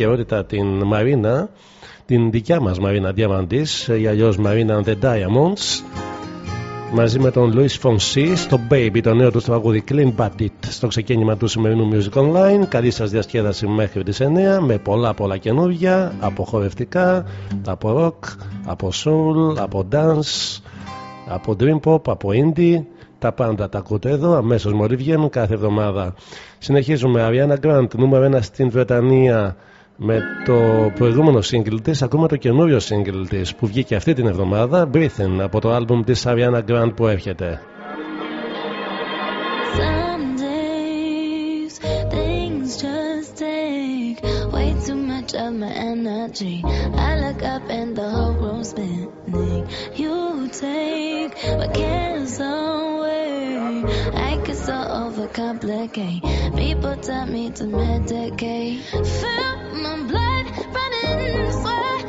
επικαιρότητα την Μαρίνα, την δικιά μας Μαρίνα Διαμαντής ή αλλιώς Μαρίνα The Diamonds μαζί με τον Λουίς Φονσί στο Baby, το νέο του τραγούδι Clean Bandit στο ξεκίνημα του σημερινού Music Online. Καλή σας διασκέδαση μέχρι τις 9 με πολλά πολλά καινούργια από χορευτικά, από rock από soul, από dance από dream pop, από indie. Τα πάντα τα ακούτε εδώ, αμέσως μόλις βγαίνουν κάθε εβδομάδα. Συνεχίζουμε, Ariana Grant νούμερο 1 στην Βρετανία, με το προηγούμενο σύγκριλ της ακόμα το καινούριο σύγκριλ της που βγήκε αυτή την εβδομάδα Breathing από το άλμπουμ της Ariana Grande που έρχεται. You take my cares away. make it so overcomplicate. People tell me to medicate. Feel my blood running, sweat.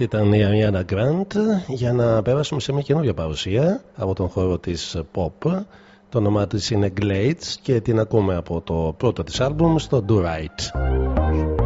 Αυτή ήταν η Ariana Grant για να περάσουμε σε μια καινούργια παρουσία από τον χώρο της pop. Το όνομά της είναι Glades και την ακούμε από το πρώτο της άλμπουμ στο Do Right.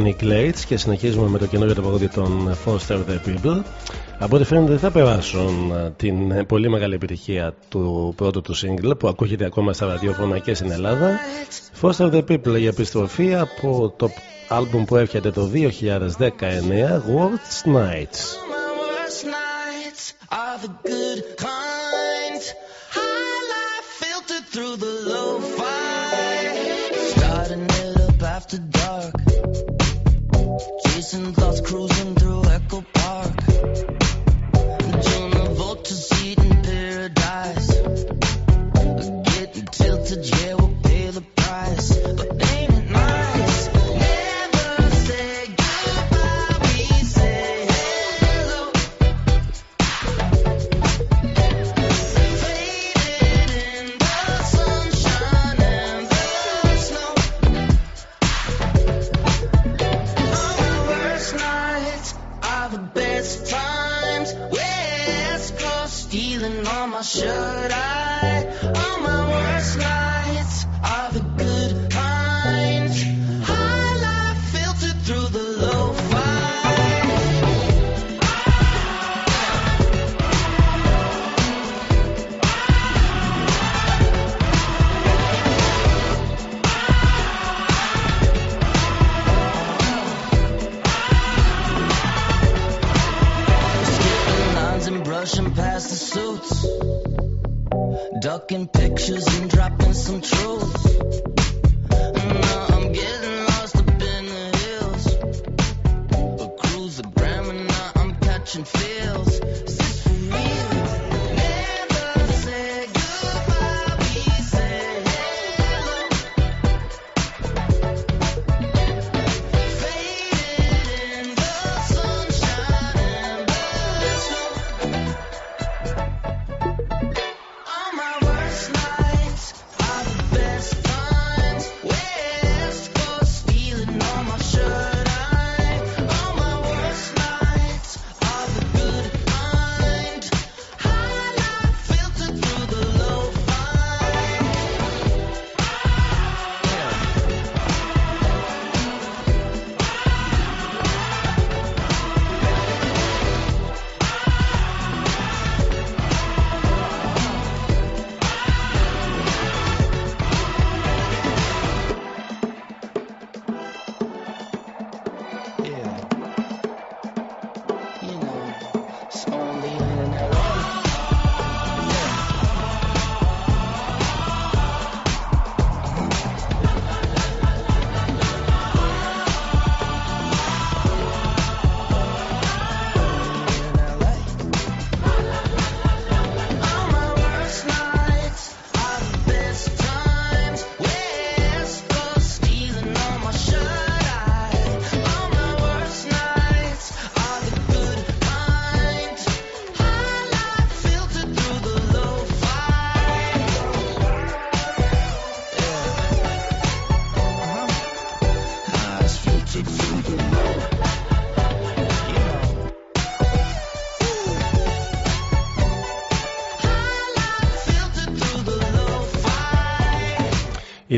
Panic και συνεχίζουμε με το καινούργιο το των Foster the People. Από ό,τι φαίνεται δεν θα περάσουν ε, την πολύ μεγάλη επιτυχία του πρώτου του single που ακούγεται ακόμα στα ραδιόφωνα και στην Ελλάδα. Foster the People η επιστροφή από το album που έρχεται το 2019 World's Nights.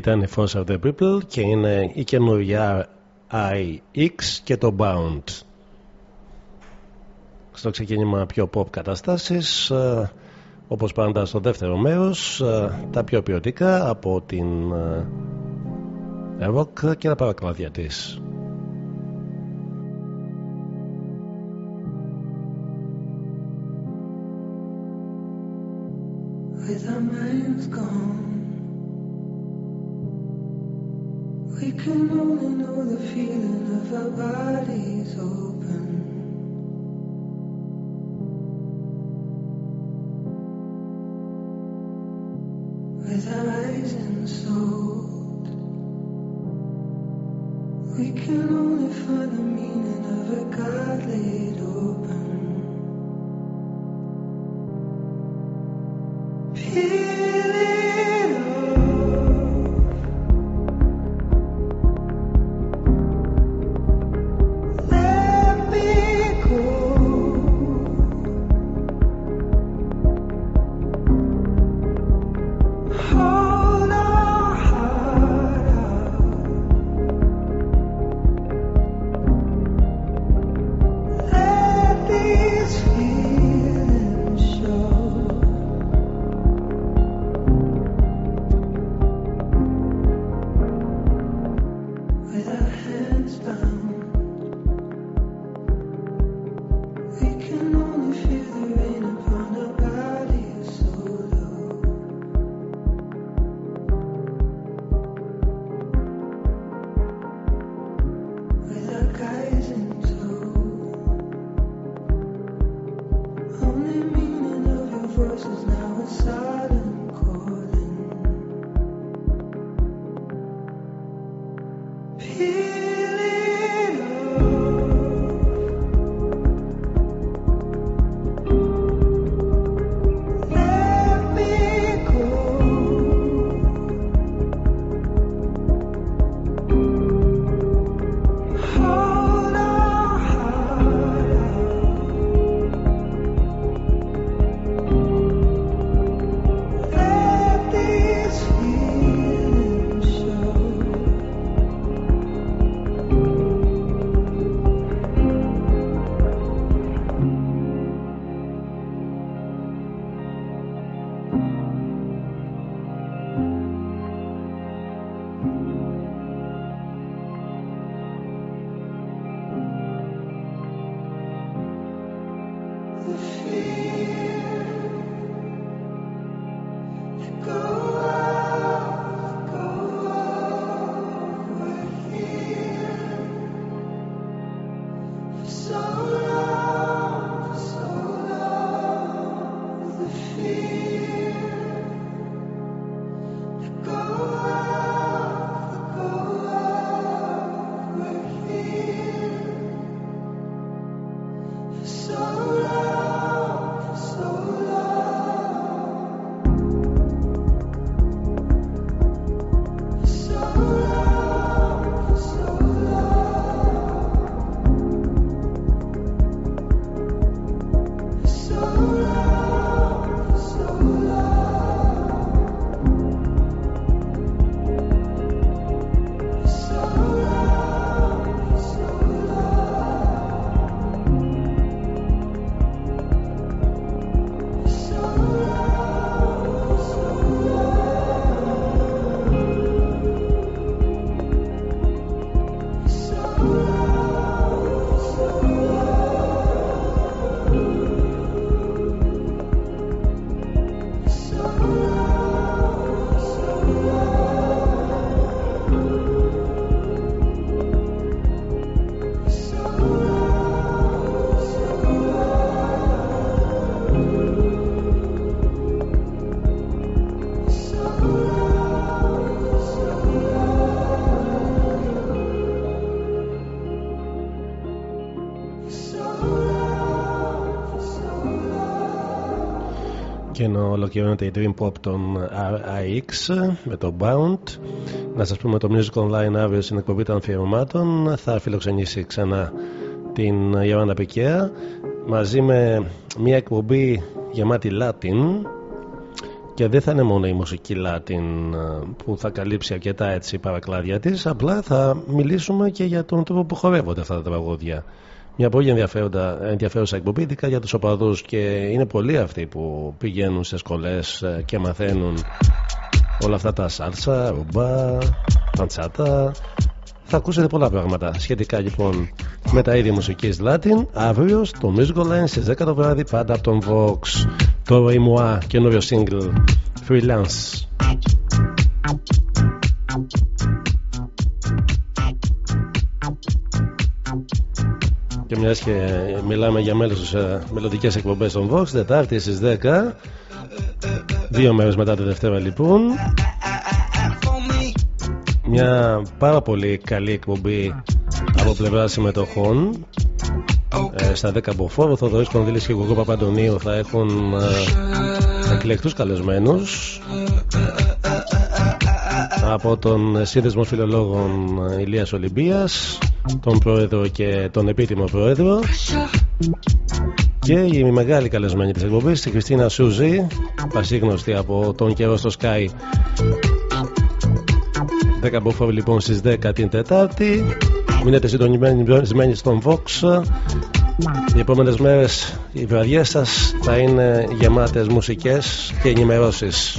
ήταν η Force of the People και είναι η καινούργια IX και το Bound. Στο ξεκίνημα πιο pop καταστάσεις, ε, όπως πάντα στο δεύτερο μέρος, ε, τα πιο ποιοτικά από την ε, rock και τα παρακλάδια της. Ολοκληρώνεται η Dream Pop των RIX με το Bound, να σας πούμε το Music Online αύριο στην εκπομπή των αφιερωμάτων θα φιλοξενήσει ξανά την Ιωάννα Πικέα μαζί με μια εκπομπή γεμάτη Latin και δεν θα είναι μόνο η μουσική Latin ε, που θα καλύψει αρκετά έτσι παρακλάδια της απλά θα μιλήσουμε και για τον τρόπο που χορεύονται αυτά τα τραγούδια μια πολύ ενδιαφέροντα, ενδιαφέρουσα εκπομπή ειδικά για τους οπαδούς και είναι πολλοί αυτοί που πηγαίνουν σε σχολές ε, και μαθαίνουν όλα αυτά τα σάλσα, ρουμπά, παντσάτα. Θα ακούσετε πολλά πράγματα σχετικά λοιπόν με τα είδη μουσικής Latin. Αύριο στο Music Online στις 10 το βράδυ πάντα από τον Vox. Το Moi καινούριο single Freelance και μιας και μιλάμε για μέλος σε μελλοντικές εκπομπές των Vox Τετάρτη στις 10 δύο μέρες μετά τη Δευτέρα λοιπόν. Μια πάρα πολύ καλή εκπομπή από πλευρά συμμετοχών. Ε, στα 10 από φόρο, ο Θοδωρής Κονδύλης και ο Γουργό Παπαντονίου θα έχουν ε, εκλεκτούς καλεσμένους. Από τον Σύνδεσμο Φιλολόγων Ηλίας Ολυμπίας τον πρόεδρο και τον επίτιμο πρόεδρο. Και η μεγάλη καλεσμένη της εκπομπής η Κριστίνα Σούζη πασίγνωστη από τον καιρό στο Sky. 10 από λοιπόν στις 10 την Τετάρτη. Μείνετε συντονισμένοι στον Vox. Οι επόμενες μέρες οι βραδιές σας θα είναι γεμάτες μουσικές και ενημερώσεις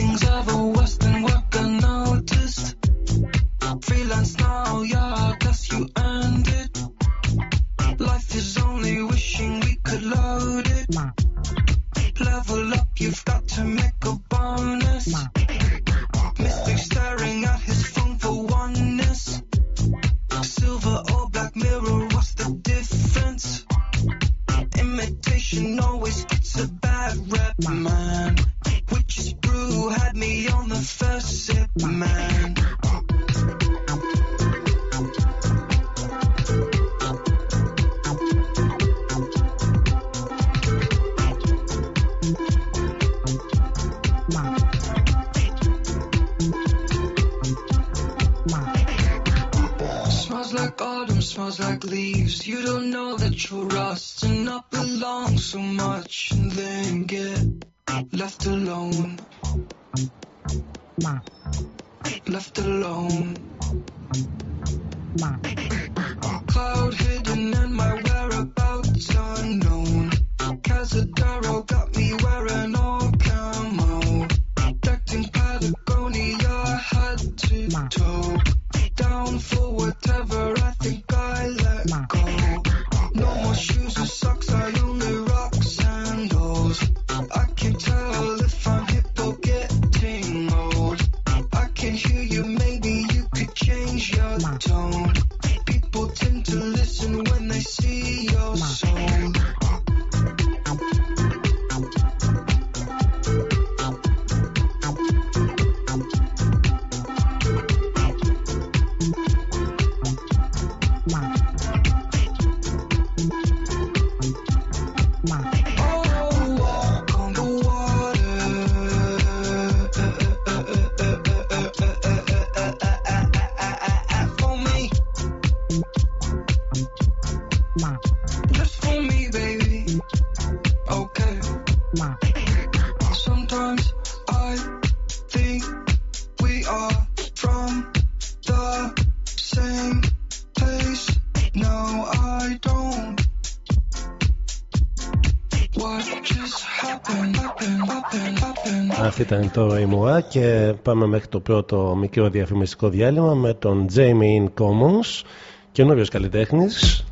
ήταν το Ιμουά και πάμε μέχρι το πρώτο μικρό διαφημιστικό διάλειμμα με τον Jamie In Commons, καινούριος καλλιτέχνης.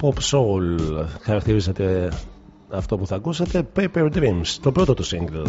Pop Soul χαρακτηρίζεται αυτό που θα ακούσατε, Paper Dreams, το πρώτο του single.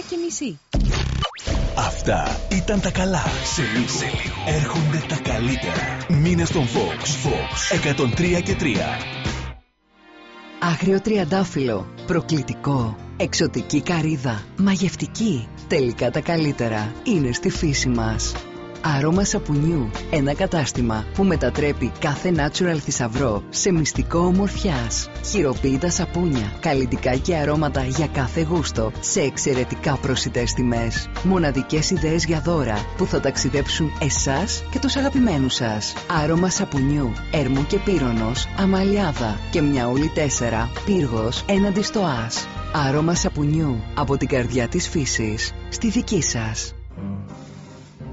7 και μισή. Αυτά ήταν τα καλά. Σε λίγο, έρχονται τα καλύτερα. Μήνε στον Fox. Fox 103 και 3. Άγριο τριαντάφυλλο, προκλητικό, εξωτική καρύδα, μαγευτική. Τελικά τα καλύτερα είναι στη φύση μας. Αρώμα σαπουνιού, ένα κατάστημα που μετατρέπει κάθε natural θησαυρό σε μυστικό ομορφιάς. Χειροποίητα σαπούνια, καλλιτικά και αρώματα για κάθε γούστο, σε εξαιρετικά προσιτές τιμές. Μοναδικές ιδέες για δώρα που θα ταξιδέψουν εσάς και τους αγαπημένους σας. Άρωμα σαπουνιού, Ερμού και Πύρονος, Αμαλιάδα και Μιαούλη 4, Πύργος, έναντι στο Άς. Άρωμα σαπουνιού από την καρδιά της φύσης, στη δική σας.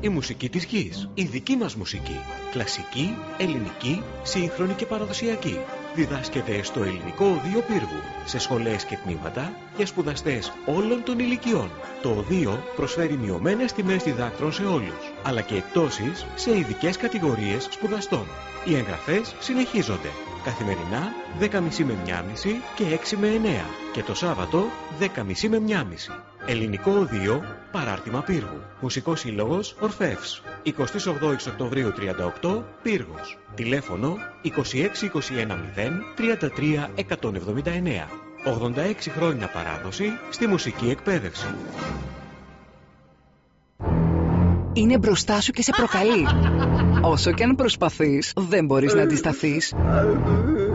Η μουσική της γης. Η δική μας μουσική. Κλασική, ελληνική, σύγχρονη και παραδοσιακή. Διδάσκεται στο Ελληνικό Οδείο Πύργου, σε σχολές και τμήματα για σπουδαστές όλων των ηλικιών. Το Οδείο προσφέρει μειωμένες τιμές διδάκτρων σε όλους, αλλά και εκτόσεις σε ειδικές κατηγορίες σπουδαστών. Οι εγγραφές συνεχίζονται. Καθημερινά 10.30 με 1.30 και 6 με 9 και το Σάββατο 10.30 με 1.30. Ελληνικό Οδείο Παράρτημα Πύργου. Μουσικός Σύλλογος Ορφεύς. 28 Οκτωβρίου 38 Πύργος. Τηλέφωνο 26210 33 179. 86 χρόνια παράδοση στη μουσική εκπαίδευση. Είναι μπροστά σου και σε προκαλεί. Όσο και αν προσπαθείς, δεν μπορείς να αντισταθείς.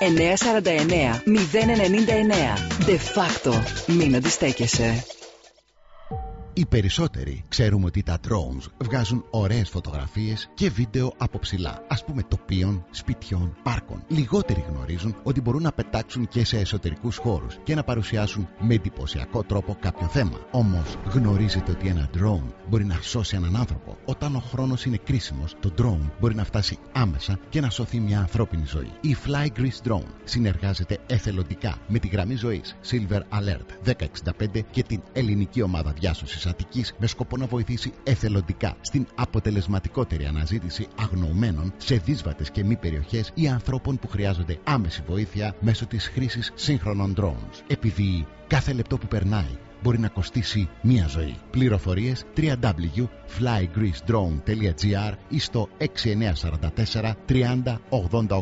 949 099. De facto. Μην αντιστέκεσαι. Οι περισσότεροι ξέρουμε ότι τα drones βγάζουν ωραίες φωτογραφίες και βίντεο από ψηλά, ας πούμε τοπίων, σπιτιών, πάρκων. Λιγότεροι γνωρίζουν ότι μπορούν να πετάξουν και σε εσωτερικούς χώρους και να παρουσιάσουν με εντυπωσιακό τρόπο κάποιο θέμα. Όμως γνωρίζετε ότι ένα drone μπορεί να σώσει έναν άνθρωπο. Όταν ο χρόνος είναι κρίσιμος, το drone μπορεί να φτάσει άμεσα και να σωθεί μια ανθρώπινη ζωή. Η Fly Greece Drone συνεργάζεται εθελοντικά με τη γραμμή ζωής Silver Alert 1065 και την ελληνική ομάδα διάσωσης Αττικής με σκοπό να βοηθήσει εθελοντικά στην αποτελεσματικότερη αναζήτηση αγνοωμένων σε δύσβατες και μη περιοχές ή ανθρώπων που χρειάζονται άμεση βοήθεια μέσω της χρήσης σύγχρονων drones. Επειδή κάθε λεπτό που περνάει μπορεί να κοστίσει μία ζωή. Πληροφορίες www.flygreecedrone.gr ή στο 6944 30 88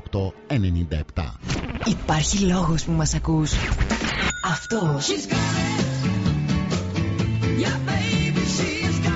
97. Υπάρχει λόγος που μας ακούς. Αυτός. Yeah, baby, she's got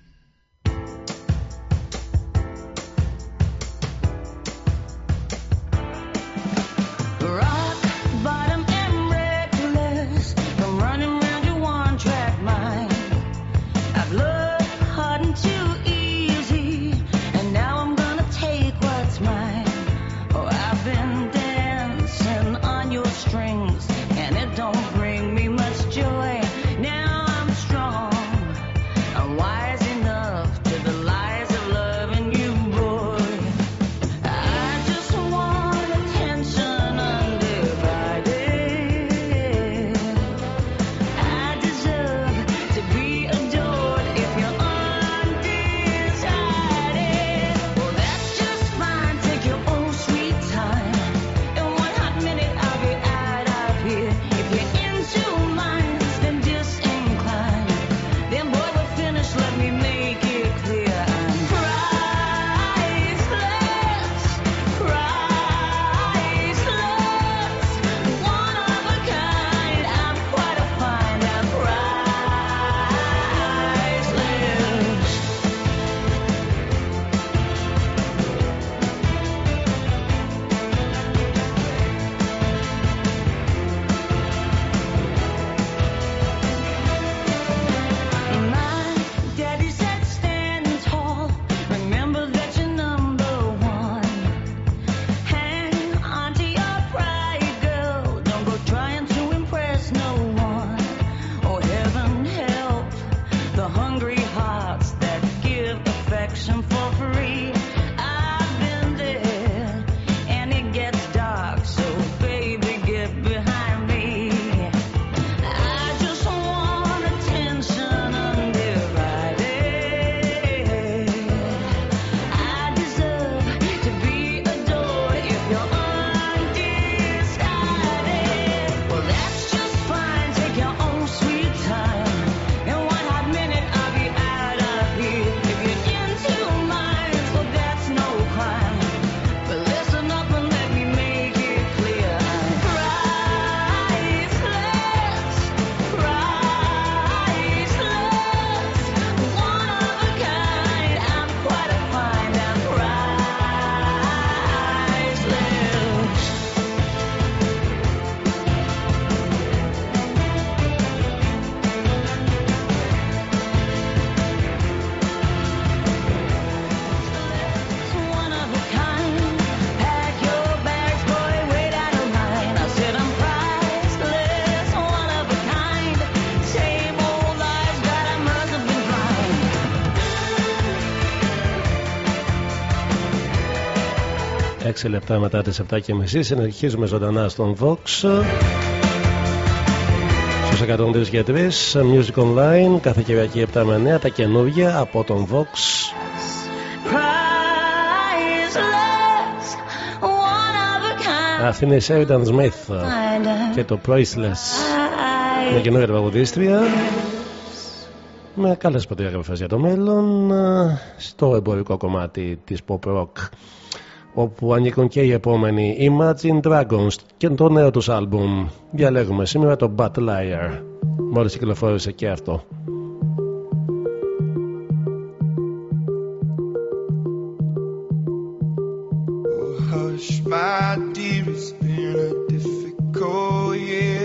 6 λεπτά μετά τις 7 και μισή. Συνεχίζουμε ζωντανά στον Vox. Στους 103 και 3, Music Online, κάθε Κυριακή 7 με 9, τα καινούργια από τον Vox. Αυτή είναι η Sheridan Smith και το Priceless. Με καινούργια τραγουδίστρια με καλές προδιαγραφές για το μέλλον ε, στο εμπορικό κομμάτι της pop rock όπου ανήκουν και οι επόμενοι Imagine Dragons και το νέο τους άλμπουμ. Διαλέγουμε σήμερα το Bat Liar. Μόλις κυκλοφόρησε και αυτό. Hush, my dear, it's been a difficult year.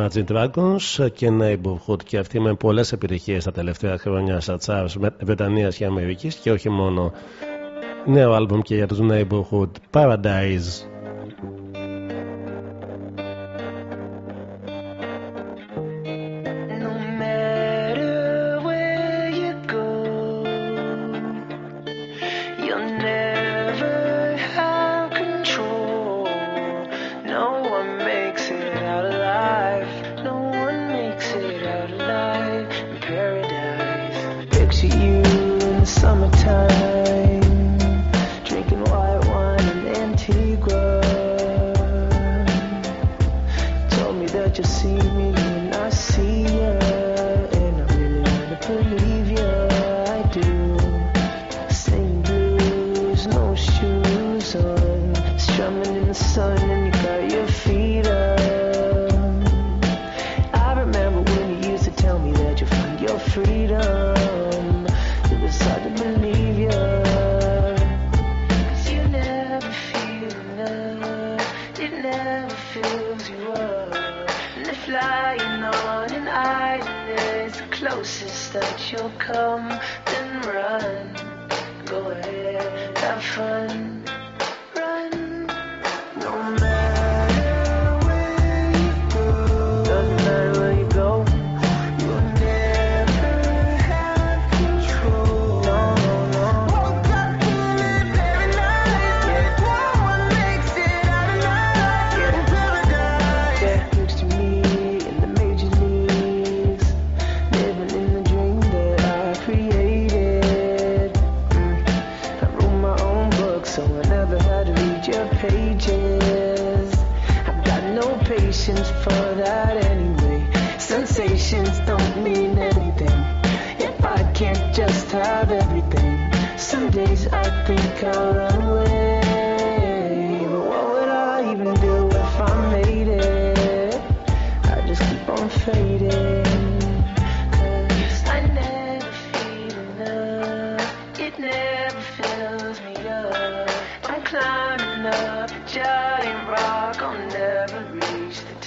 Imagine Dragons και Neighborhood και αυτοί με πολλές επιτυχίες τα τελευταία χρόνια σαν τσάρτς Βρετανίας και Αμερικής και όχι μόνο. Νέο άλμπουμ και για τους Neighborhood Paradise.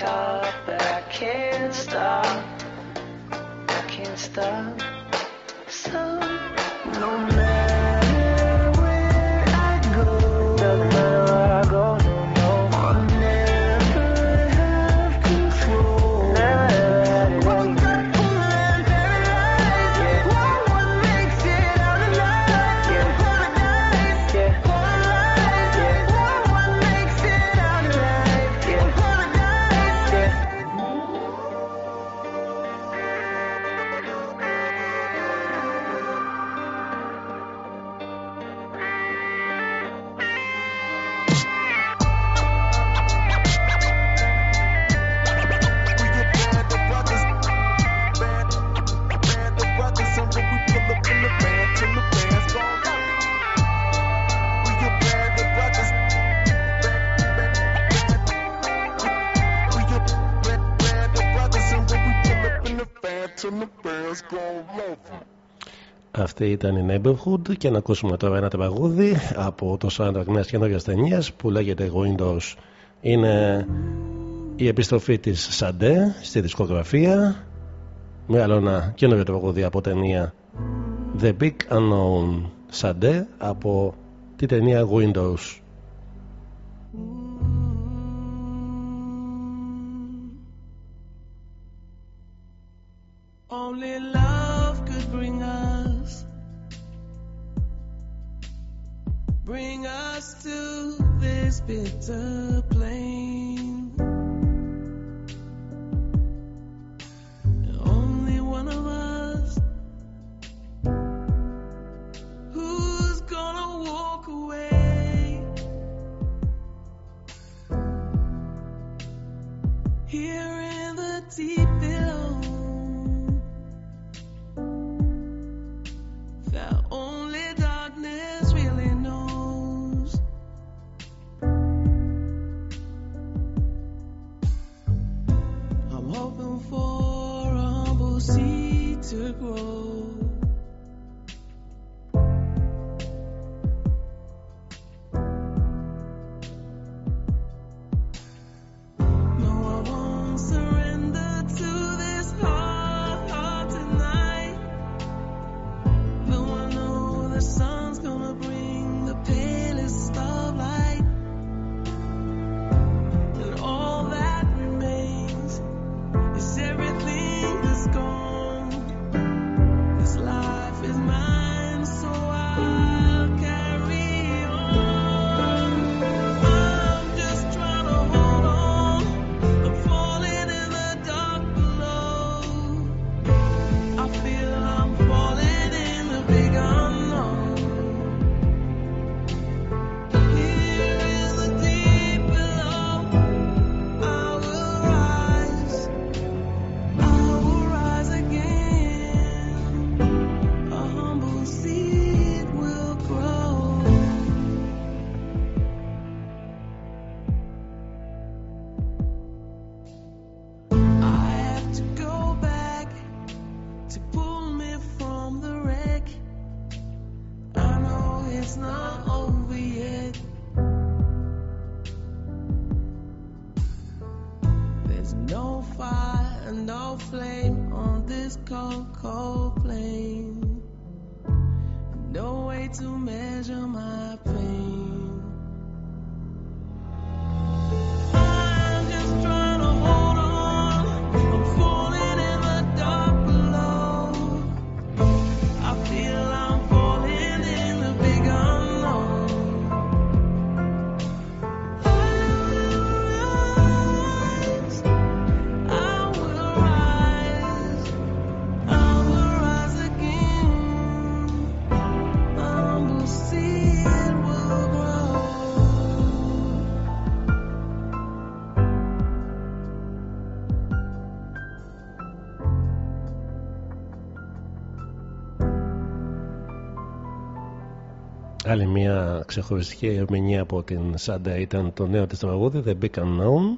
top, but I can't stop. I can't stop. Ήταν η Neighborhood και να ακούσουμε τώρα ένα τραγούδι από το soundtrack μιας καινούργιας ταινίας που λέγεται Windows. Είναι η επιστροφή της Σαντέ στη δισκογραφία με άλλο ένα καινούργιο τραγούδι από ταινία The Big Unknown Σαντέ από τη ταινία Windows. Only this bitter plain. Only one of us who's gonna walk away. Here in the deep. to grow. No fire and no flame on this cold, cold plane. No way to measure my pain. Ξεχωριστική ερμηνεία από την Σάντα ήταν το νέο της τραγούδι The Big Unknown.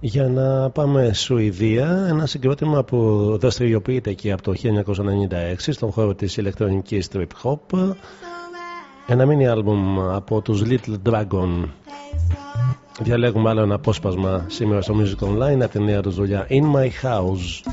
Για να πάμε Σουηδία ένα συγκρότημα που δραστηριοποιείται εκεί από το 1996 στον χώρο της ηλεκτρονικής trip hop. Ένα mini άλμπουμ από τους Little Dragon. Διαλέγουμε άλλο ένα απόσπασμα σήμερα στο Music Online από τη νέα τους δουλειά In My House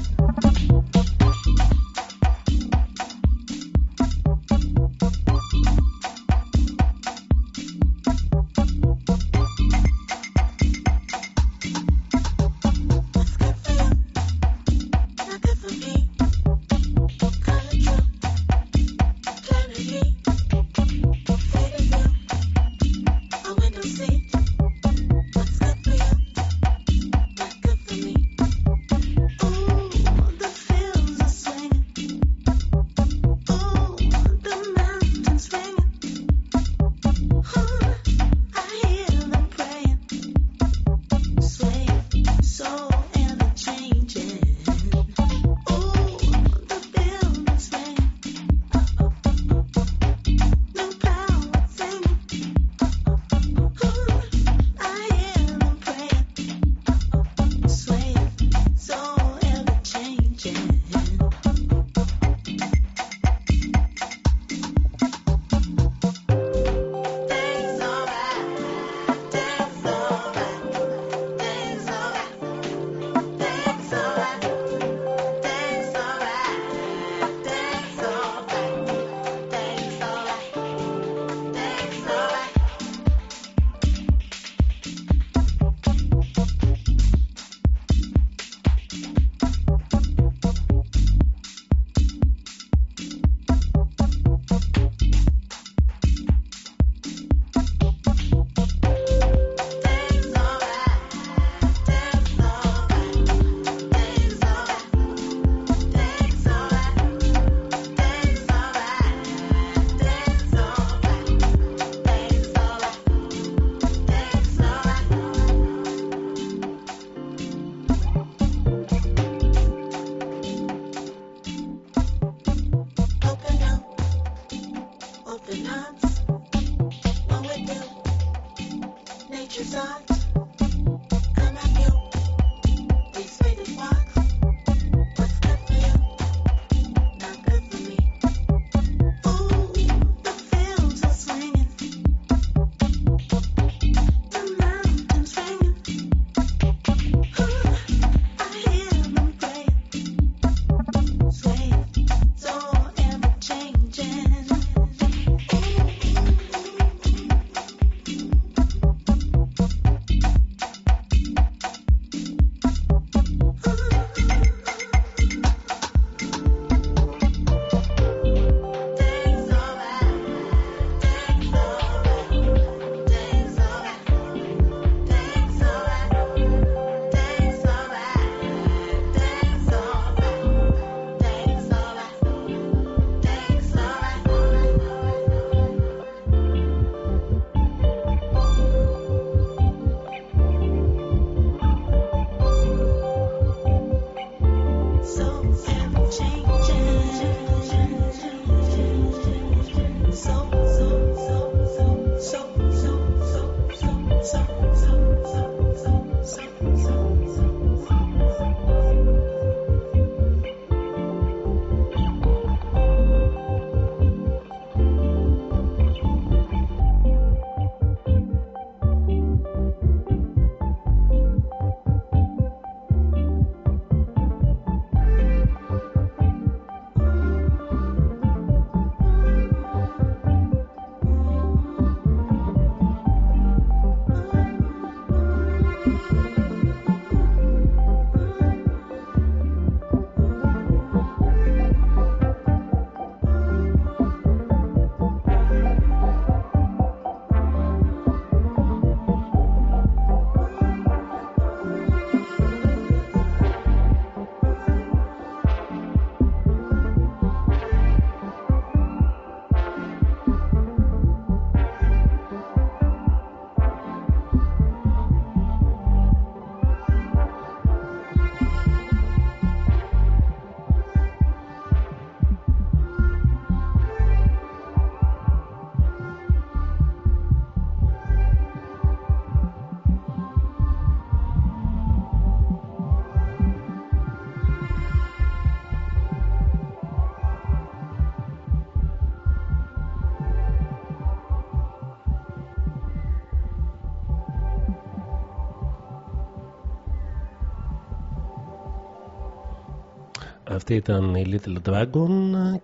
Αυτή ήταν η Little Dragon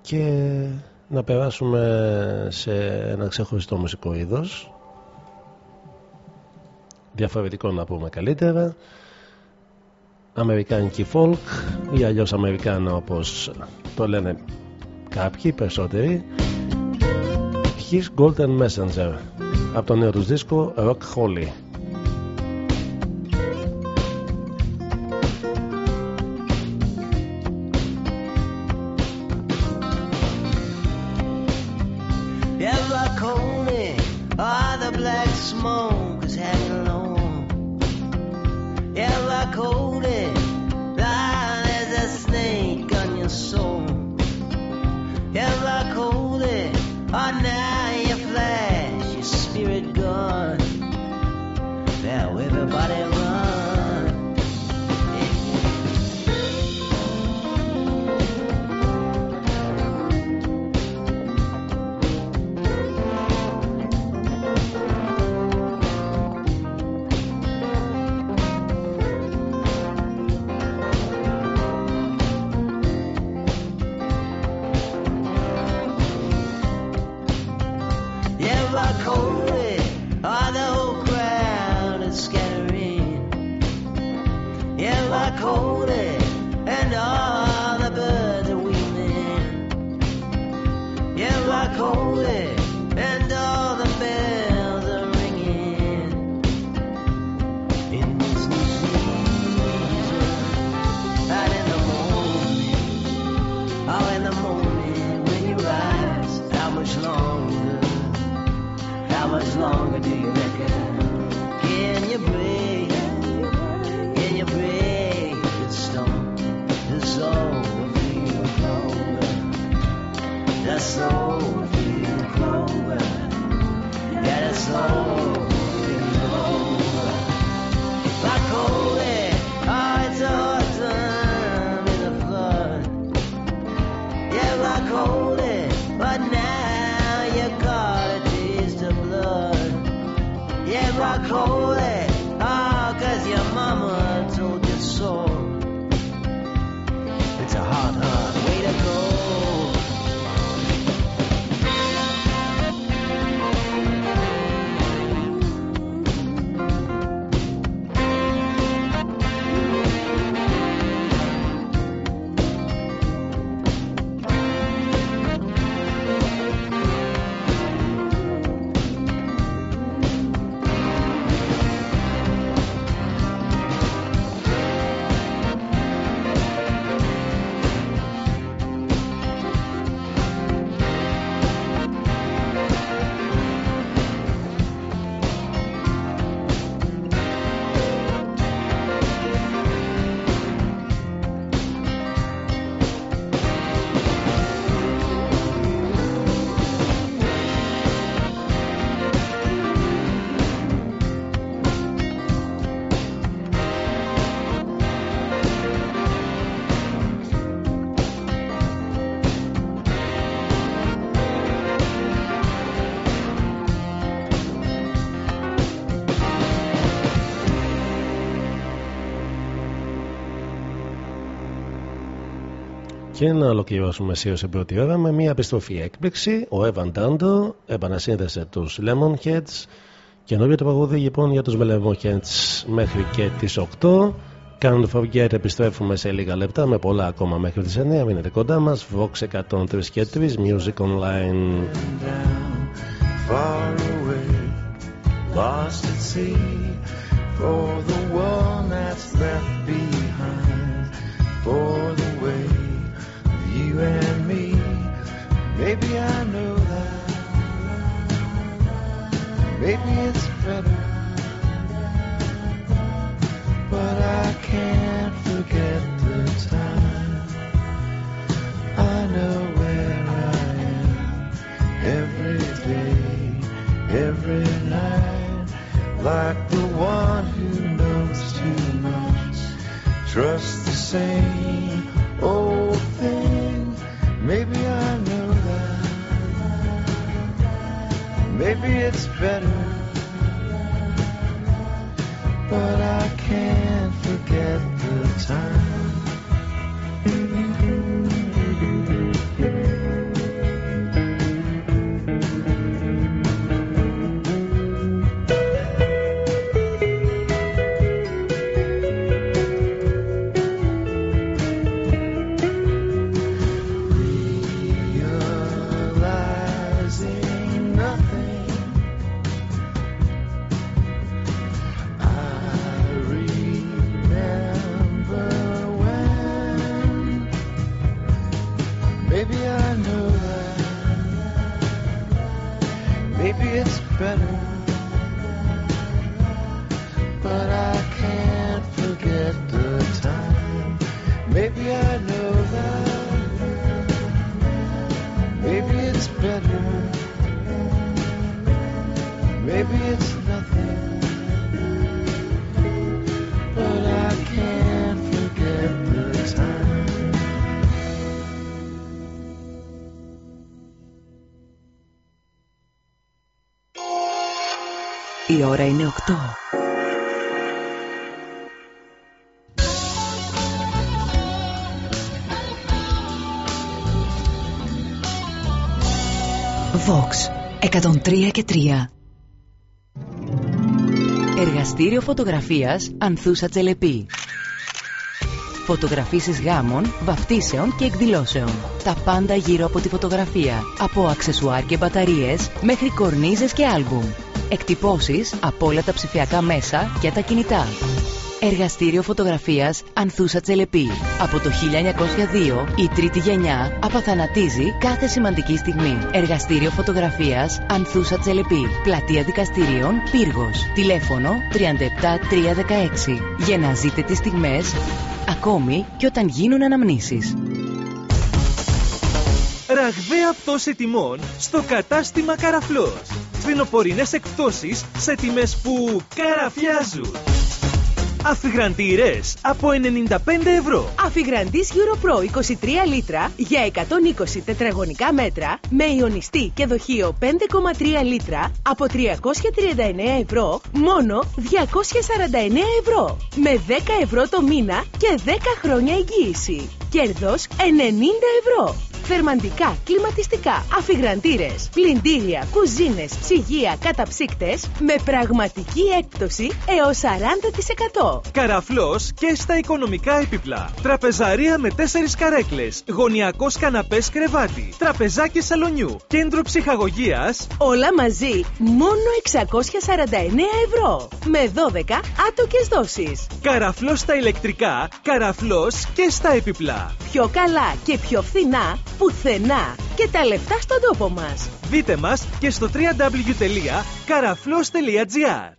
και να περάσουμε σε ένα ξεχωριστό μουσικό είδος. Διαφορετικό να πούμε καλύτερα. Αμερικάνικη folk ή αλλιώς Αμερικάνο όπως το λένε κάποιοι περισσότεροι. His Golden Messenger από το νέο τους δίσκο Rock Holly Και να ολοκληρώσουμε σίγουρα σε πρώτη ώρα με μια επιστροφή έκπληξη. Ο Evan Dando επανασύνδεσε τους Lemonheads. Καινούριο το παγούδι λοιπόν για τους Lemonheads μέχρι και τις 8. Can't forget επιστρέφουμε σε λίγα λεπτά με πολλά ακόμα μέχρι τις 9. Μείνετε κοντά μας. Vox 103 και 3 Music Online. far away, lost at sea, for the one that's left behind, for the Maybe I know that, maybe it's better, but I can't forget the time. I know where I am every day, every night, like the one who knows too much. Trust the same better, but I can't ώρα είναι 8. Vox 103 και 3 Εργαστήριο φωτογραφίας Ανθούσα Τσελεπή Φωτογραφίσεις γάμων, βαφτίσεων και εκδηλώσεων. Τα πάντα γύρω από τη φωτογραφία. Από αξεσουάρ και μπαταρίες μέχρι κορνίζες και άλμπουμ. Εκτυπώσεις από όλα τα ψηφιακά μέσα και τα κινητά. Εργαστήριο φωτογραφίας Ανθούσα Τσελεπή. Από το 1902 η τρίτη γενιά απαθανατίζει κάθε σημαντική στιγμή. Εργαστήριο φωτογραφίας Ανθούσα Τσελεπή. Πλατεία δικαστηρίων Πύργος. Τηλέφωνο 37316. Για να ζείτε τις στιγμές ακόμη και όταν γίνουν αναμνήσεις. Ραγδαία πτώση τιμών στο κατάστημα Καραφλός. Φθινοπορεινές εκπτώσεις σε τιμές που καραφιάζουν. Αφιγραντήρες από 95 ευρώ. Αφιγραντής Europro 23 λίτρα για 120 τετραγωνικά μέτρα με ιονιστή και δοχείο 5,3 λίτρα από 339 ευρώ μόνο 249 ευρώ με 10 ευρώ το μήνα και 10 χρόνια εγγύηση. Κέρδος 90 ευρώ. Θερμαντικά, κλιματιστικά, αφιγραντήρες, πλυντήρια, κουζίνες, ψυγεία, καταψύκτες με πραγματική έκπτωση έως 40%. Καραφλός και στα οικονομικά έπιπλα. Τραπεζαρία με 4 καρέκλες. Γωνιακός καναπές κρεβάτι. Τραπεζάκι σαλονιού. Κέντρο ψυχαγωγίας. Όλα μαζί μόνο 649 ευρώ με 12 άτοκες δόσεις. Καραφλός στα ηλεκτρικά. Καραφλός και στα έπιπλα. Πιο καλά και πιο φθηνά πουθενά και τα λεφτά στον τόπο μας. Δείτε μας και στο www.karaflos.gr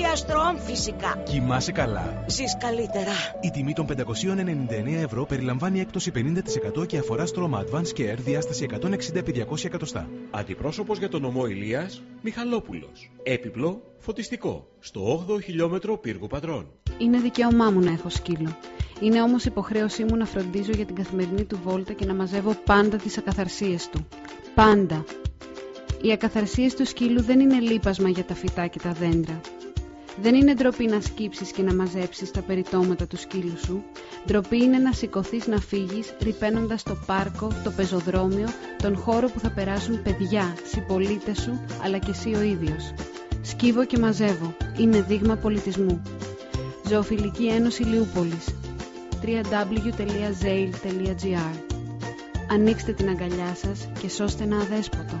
Strom φυσικά. Κοιμάσαι καλά. Ζεις καλύτερα. Η τιμή των 599 ευρώ περιλαμβάνει έκπτωση 50% και αφορά στρώμα Advanced Care διάσταση 160x200 εκατοστά. Αντιπρόσωπος για τον ομό Ηλίας, Μιχαλόπουλος. Έπιπλο, φωτιστικό. Στο 8ο χιλιόμετρο πύργου πατρών. Είναι δικαίωμά μου να έχω σκύλο. Είναι όμως υποχρέωσή μου να φροντίζω για την καθημερινή του βόλτα και να μαζεύω πάντα τις ακαθαρσίες του. Πάντα. Οι ακαθαρσίες του σκύλου δεν είναι λείπασμα για τα φυτά και τα δέντρα. Δεν είναι ντροπή να σκύψεις και να μαζέψεις τα περιτώματα του σκύλου σου. Ντροπή είναι να σηκωθείς να φύγεις, ρηπαίνοντας το πάρκο, το πεζοδρόμιο, τον χώρο που θα περάσουν παιδιά, συμπολίτε σου, αλλά και εσύ ο ίδιος. Σκύβω και μαζεύω. Είναι δείγμα πολιτισμού. Ζωοφιλική Ένωση Λιούπολης www.zail.gr Ανοίξτε την αγκαλιά σας και σώστε ένα αδέσποτο.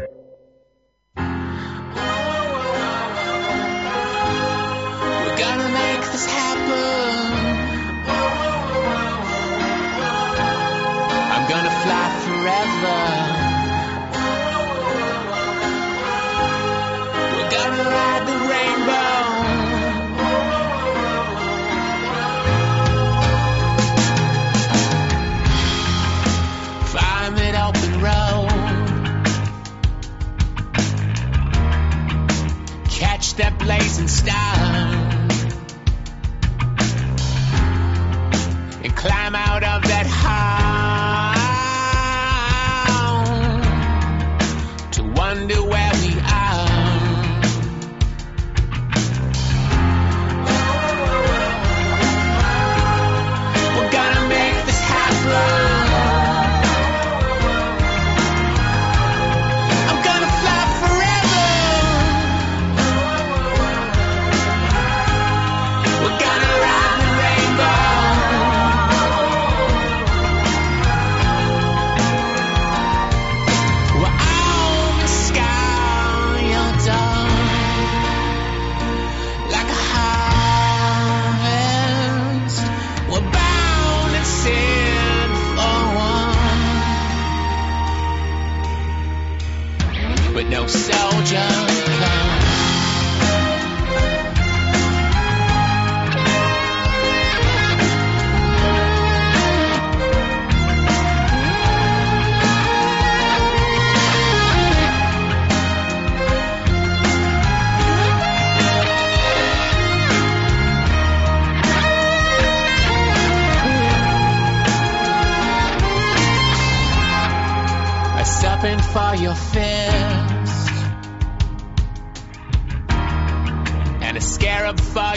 That blazing star.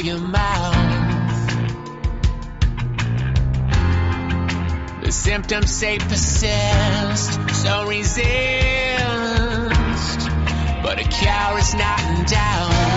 Your mouth. The symptoms say persist, so resist. But a cure is not in doubt.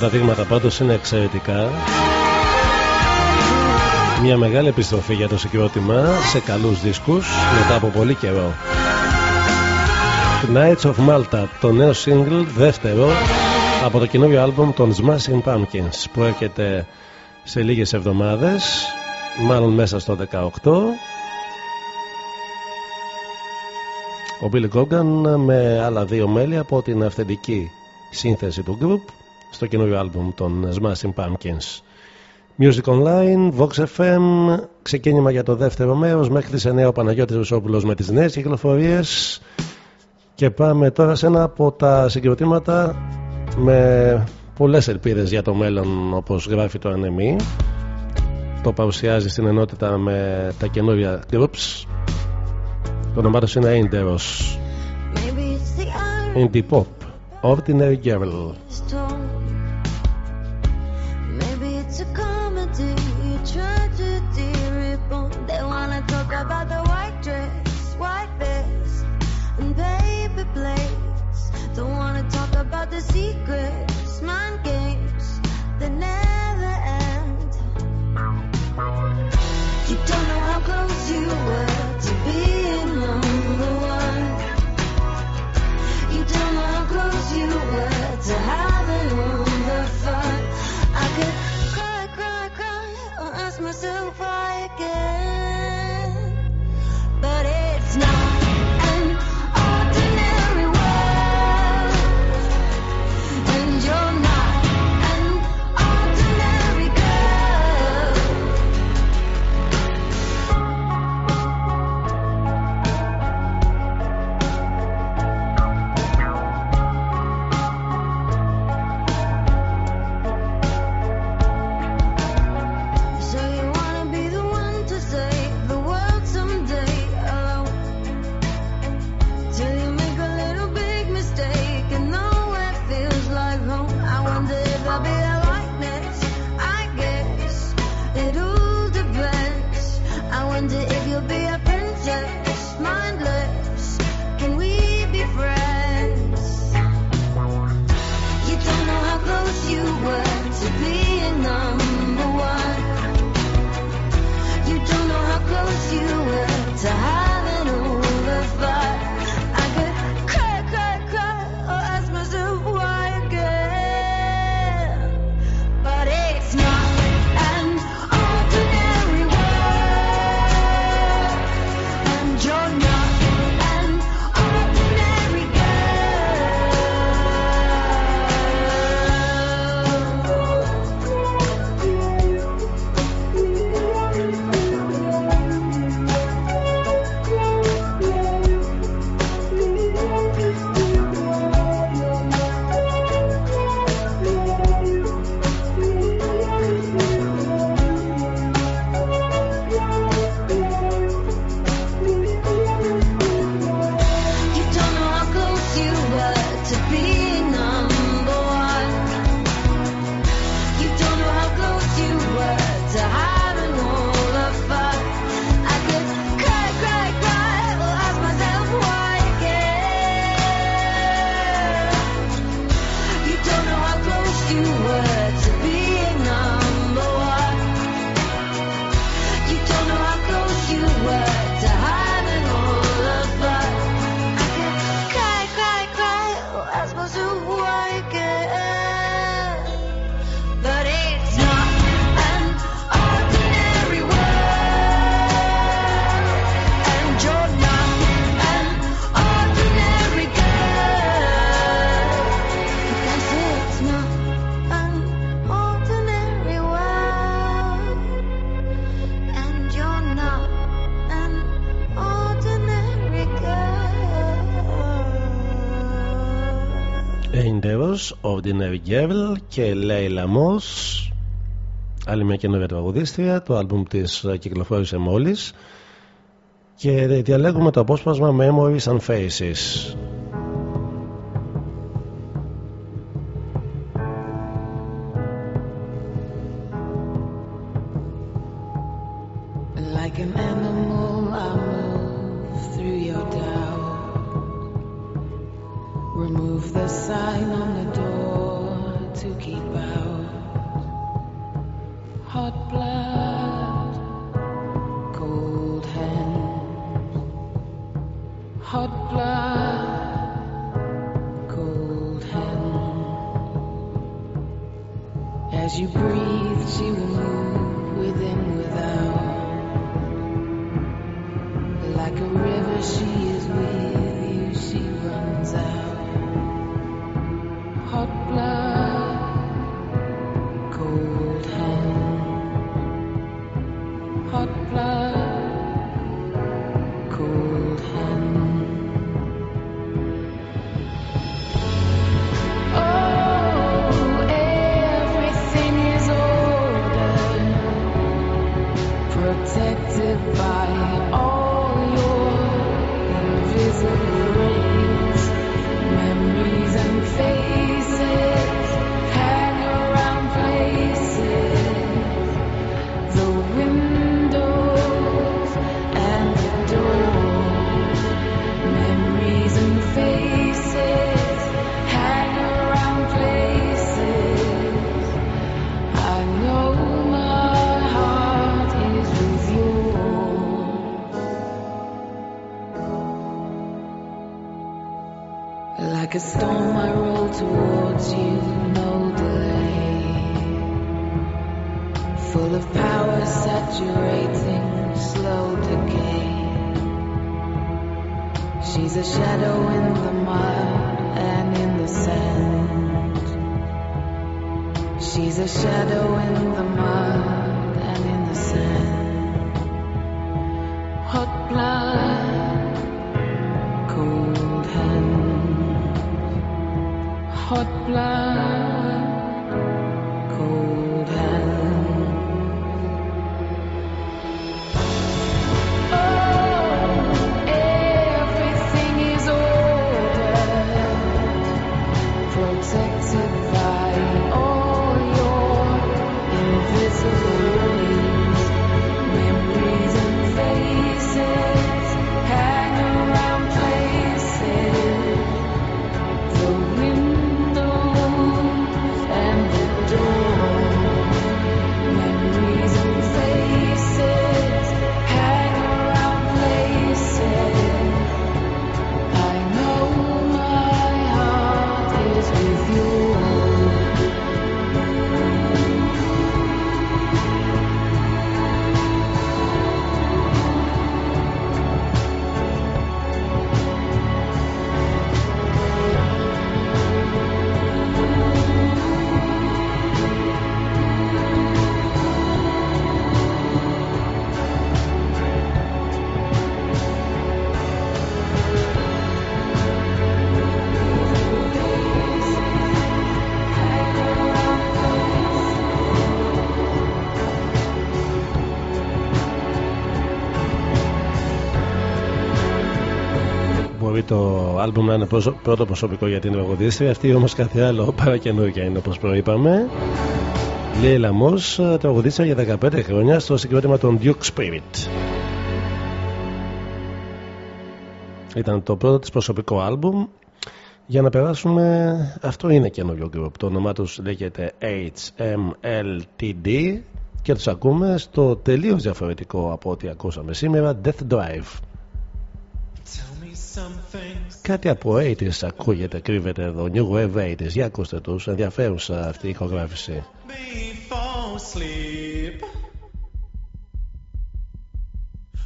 Τα δύο πρώτα δείγματα πάντως είναι εξαιρετικά. Μια μεγάλη επιστροφή για το συγκρότημα σε καλούς δίσκους μετά από πολύ καιρό. Knights of Malta, το νέο single, δεύτερο από το καινούριο άλμπομ των Smashing Pumpkins που έρχεται σε λίγες εβδομάδες, μάλλον μέσα στο 18. Ο Billy Corgan με άλλα δύο μέλη από την αυθεντική σύνθεση του group στο καινούριο άλμπουμ των Smashing Pumpkins. Music Online, Vox FM, ξεκίνημα για το δεύτερο μέρος. Μέχρι τις 9 ο Παναγιώτης Ρουσόπουλος με τις νέες κυκλοφορίες. Και πάμε τώρα σε ένα από τα συγκροτήματα με πολλές ελπίδες για το μέλλον όπως γράφει το NME το παρουσιάζει στην ενότητα με τα καινούργια groups. Το όνομά τους είναι Ainderos Maybe it's the Indie Pop Ordinary Girl wonder Ordinary Girl και Leila Moss άλλη μια καινούργια τραγουδίστρια. Το άλμπουμ της ε, κυκλοφόρησε μόλις. Και διαλέγουμε το απόσπασμα Memories and Faces towards you, no delay. Full of power, saturating, slow decay. She's a shadow in the mud and in the sand. She's a shadow in the mud το άλμπουμ να είναι προσω- πρώτο προσωπικό για την τραγουδίστρια, αυτή όμως κάθε άλλο παρά καινούργια είναι όπως προείπαμε. Λέει Λαμός, τραγουδίστρια για 15 χρόνια στο συγκρότημα των Duke Spirit. Ήταν το πρώτο της προσωπικό άλμπουμ για να περάσουμε αυτό είναι καινούριο group το όνομά τους λέγεται HMLTD και τους ακούμε στο τελείως διαφορετικό από ό,τι ακούσαμε σήμερα Death Drive Κάτι από 80s ακούγεται, κρύβεται εδώ. New Wave 80s. Για ακούστε τους. Ενδιαφέρουσα αυτή η ηχογράφηση. Before sleep.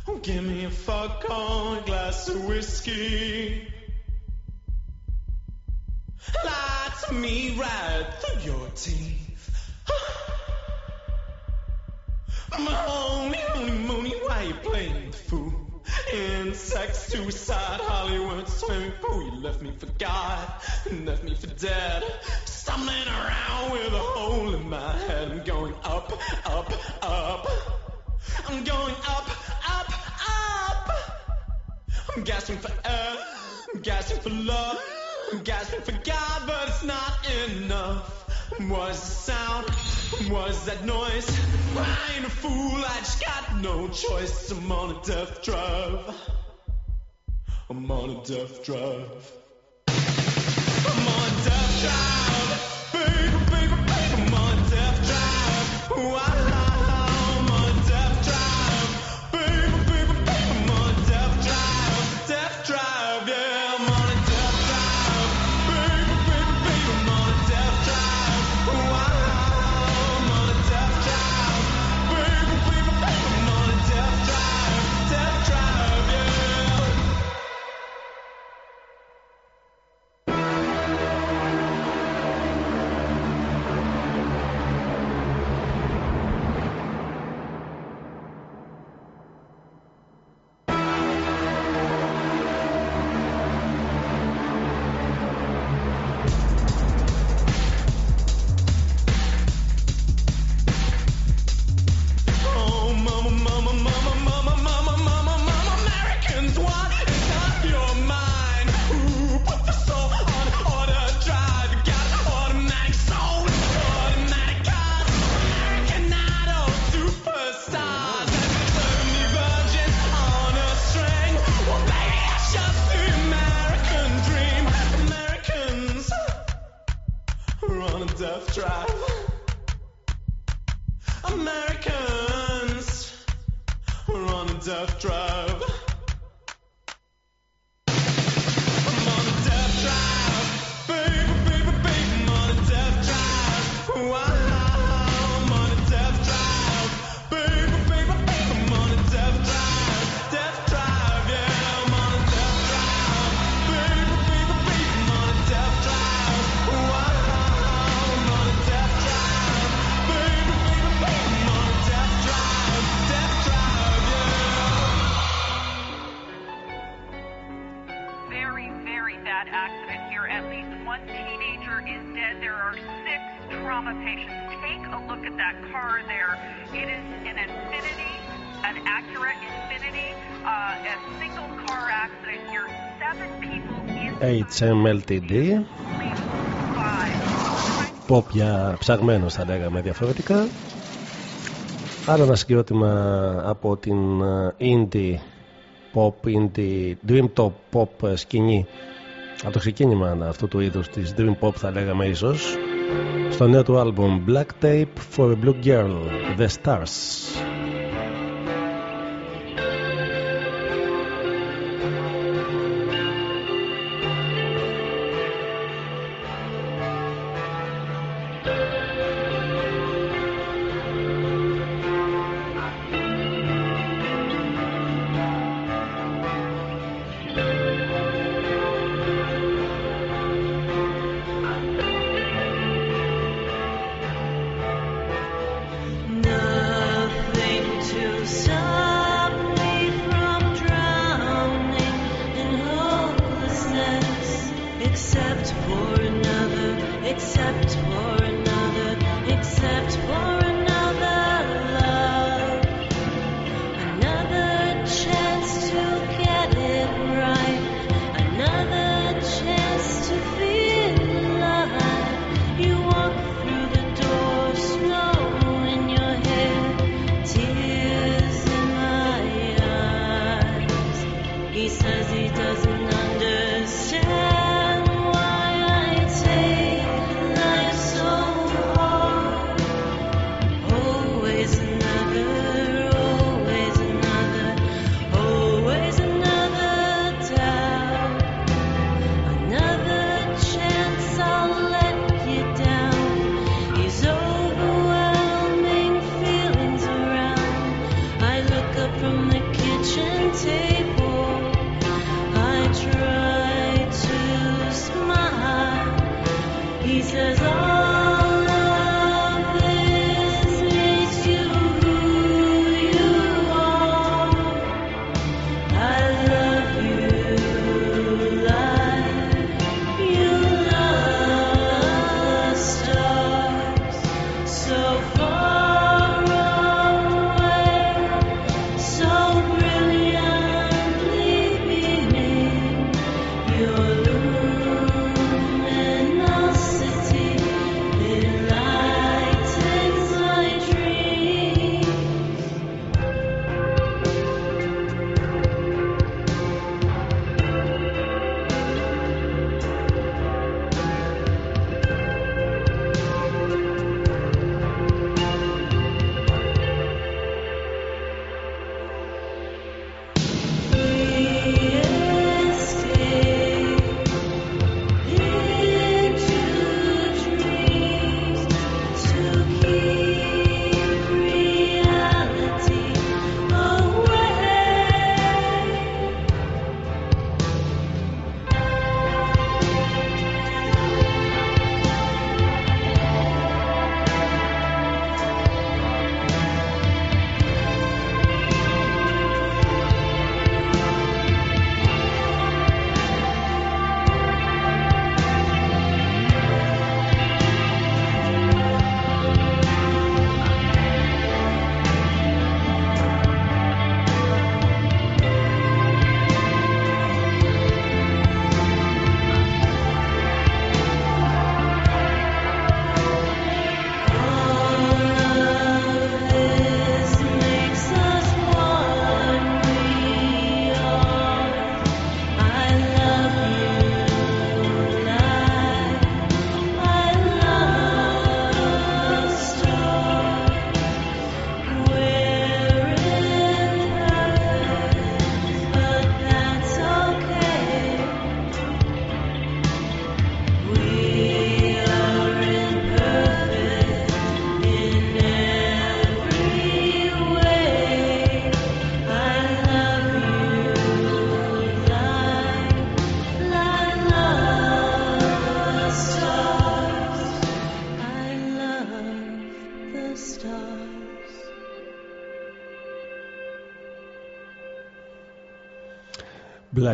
Oh, give me a foghorn glass of whiskey. Lie to me right through your teeth. My only, only, moony, why you playing the fool? In sex, suicide, Hollywood, swimming pool. You left me for God, and left me for dead. Stumbling around with a hole in my head. I'm going up, up, up. I'm going up, up, up. I'm gasping for air. I'm gasping for love. I'm gasping for God, but it's not enough. Was sound? Was that noise? I ain't a fool, I just got no choice. I'm on a death drive. I'm on a death drive. I'm on a death drive. Baby, baby, baby, I'm on a death drive. Wow. In HMLTD Pop για ψαγμένος θα λέγαμε διαφορετικά. Άλλο ένα συγκρότημα από την ε, indie pop, indie dream top pop ε, σκηνή. Από το ξεκίνημα αυτού του είδους της dream pop θα λέγαμε ίσως. Στο νέο του άλμπουμ Black Tape for a Blue Girl The Stars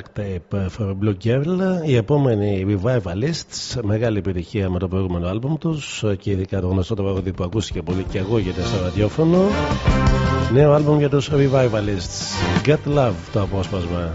Black Tape for Blue Girl. Η επόμενη Revivalists, μεγάλη επιτυχία με το προηγούμενο άλμπουμ τους και ειδικά το γνωστό το τραγούδι που ακούστηκε πολύ και ακούγεται στο ραδιόφωνο. Νέο άλμπουμ για τους Revivalists. Get Love το απόσπασμα.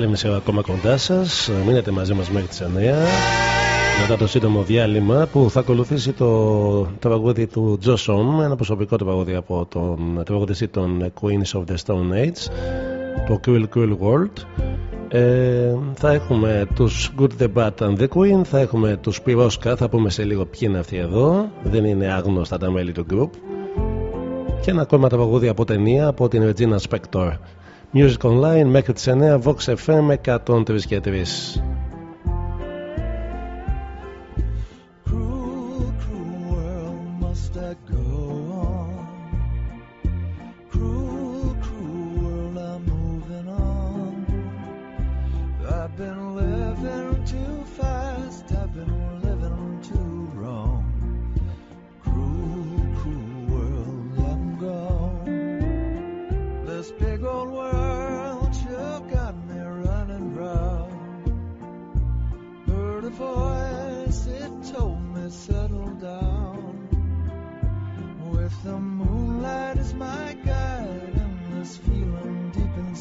Άλλη μισή ώρα ακόμα κοντά σας. Μείνετε μαζί μας μέχρι τις 9. Μετά το σύντομο διάλειμμα που θα ακολουθήσει το τραγούδι του Joe Som, ένα προσωπικό τραγούδι από τον τραγουδιστή των Queens of the Stone Age, το Cool Cool World. Ε, θα έχουμε τους Good The Bad and The Queen, θα έχουμε τους Piroska, θα πούμε σε λίγο ποιοι είναι αυτοί εδώ, δεν είναι άγνωστα τα μέλη του group. Και ένα ακόμα τραγούδι από ταινία από την Regina Spector. Music Online μέχρι τις 9 Vox FM 103 και 3.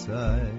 side.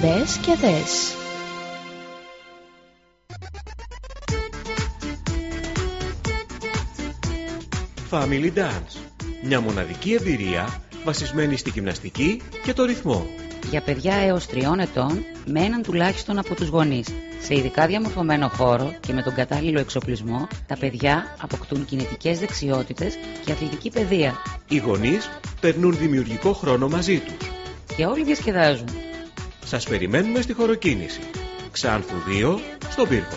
Μπες και δες. Family Dance. Μια μοναδική εμπειρία βασισμένη στη γυμναστική και το ρυθμό. Για παιδιά έως τριών ετών με έναν τουλάχιστον από τους γονείς. Σε ειδικά διαμορφωμένο χώρο και με τον κατάλληλο εξοπλισμό, τα παιδιά αποκτούν κινητικές δεξιότητες και αθλητική παιδεία. Οι γονείς περνούν δημιουργικό χρόνο μαζί τους. Και όλοι διασκεδάζουν. Σας περιμένουμε στη χωροκίνηση. Ξάνθου 2, στον Πύργο.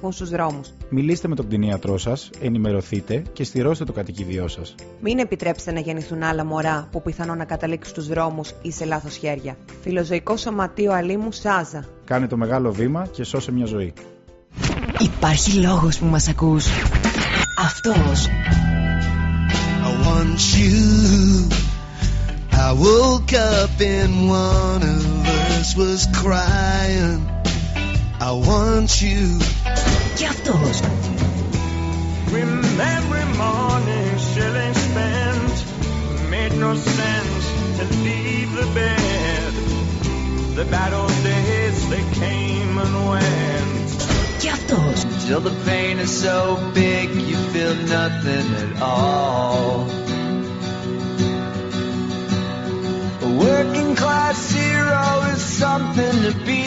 στους δρόμους. Μιλήστε με τον κτηνίατρό σας, ενημερωθείτε και στηρώστε το κατοικίδιό σας. Μην επιτρέψετε να γεννηθούν άλλα μωρά που πιθανόν να καταλήξουν στους δρόμους ή σε λάθος χέρια. Φιλοζωικό Σωματείο Αλήμου Σάζα. Κάνε το μεγάλο βήμα και σώσε μια ζωή. Υπάρχει λόγος που μας ακούς. Αυτός. I want you. I woke up and one of us was crying. I want you. Και αυτός. Remember morning shilling spent Made no sense to leave the bed The bad old days they came and went Και αυτός. Till the pain is so big you feel nothing at all. A working class hero is something to be.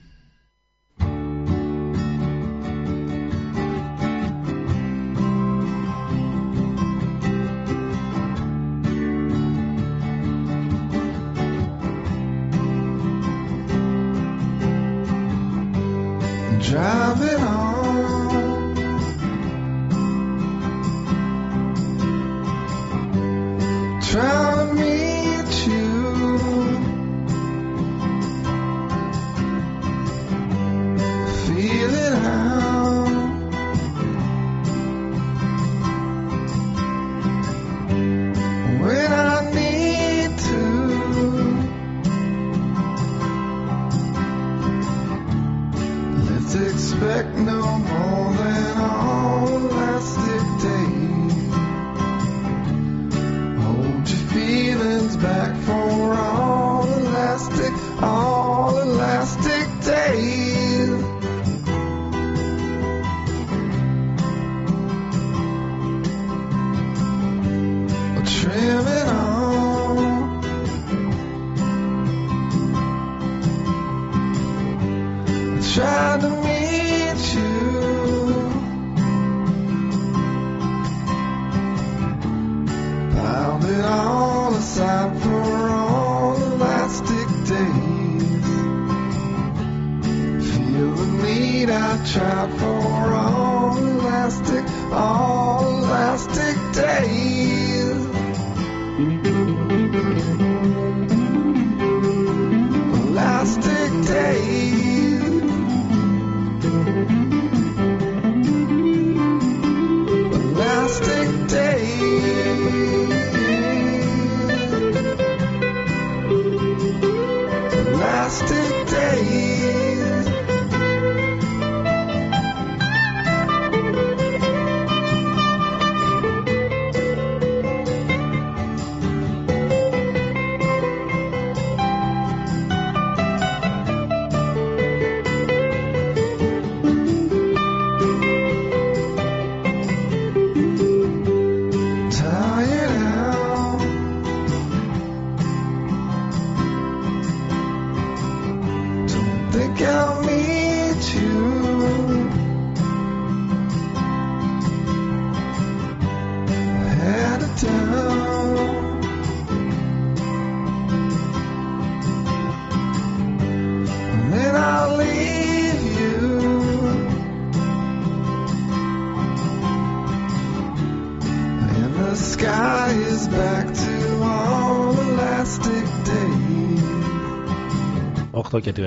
8 και 36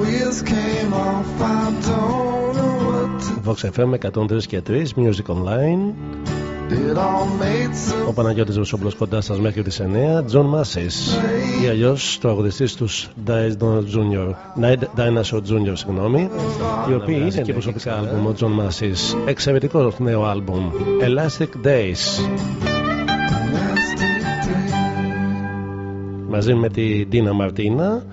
Wheels came off, I don't know what to Vox FM 103 και 3 Music Online. It all made so Ο Παναγιώτης Ρουσόμπλος κοντά σας μέχρι τις 9 John Massis ή αλλιώς το αγουδιστής τους Dinosaur Junior. Dinosaur Junior συγγνώμη. Οι οποίοι είναι και προσωπικά άλμπουμ ο John Massis εξαιρετικός νέο άλμπουμ. Elastic Days. Μαζί με την Τίνα Μαρτίνα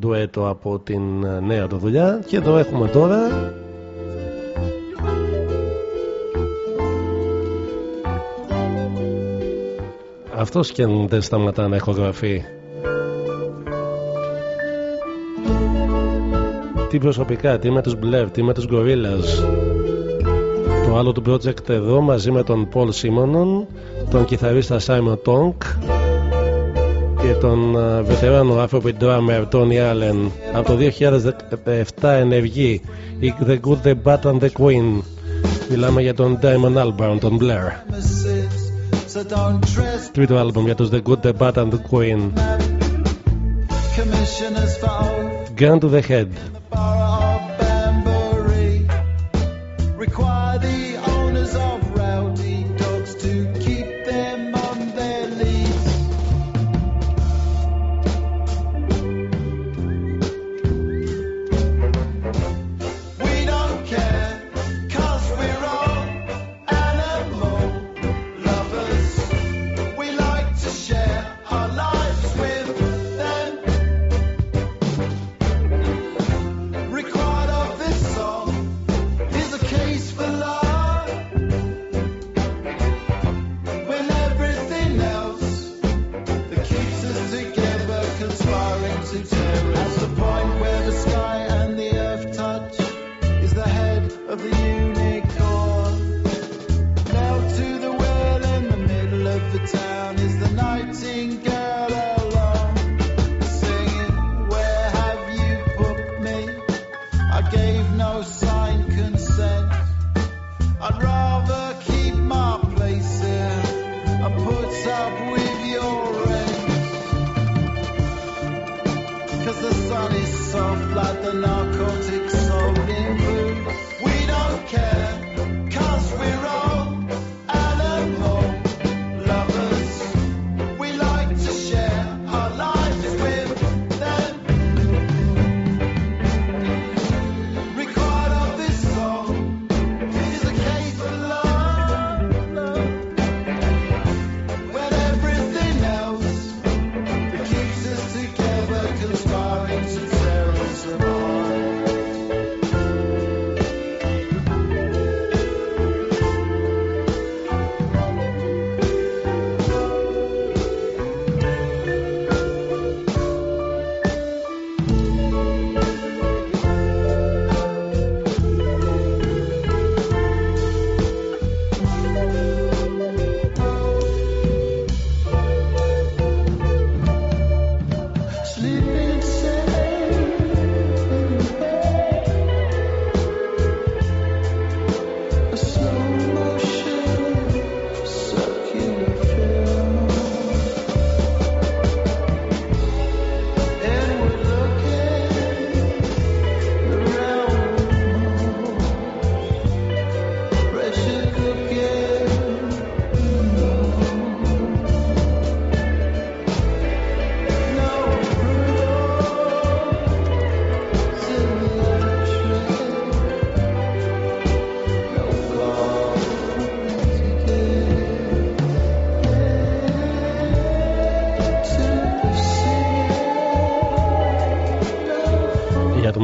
ντουέτο από την ε, νέα του δουλειά. Και εδώ έχουμε τώρα. Αυτός και δεν σταματά να ηχογραφεί. Τι προσωπικά, τι με τους Blair, τι με τους Gorillaz το άλλο του project εδώ μαζί με τον Paul Simonon τον κιθαρίστα Simon Tonk και τον ε, βετεράνο Afrobeat drummer Tony Allen από το 2007 ενεργή η The Good, The Bad and The Queen μιλάμε για τον Diamond Albarn, τον Blair So don't trust τρίτο άλμπομ για τους The Good, The Bad and The Queen commissioners for old Gun to the Head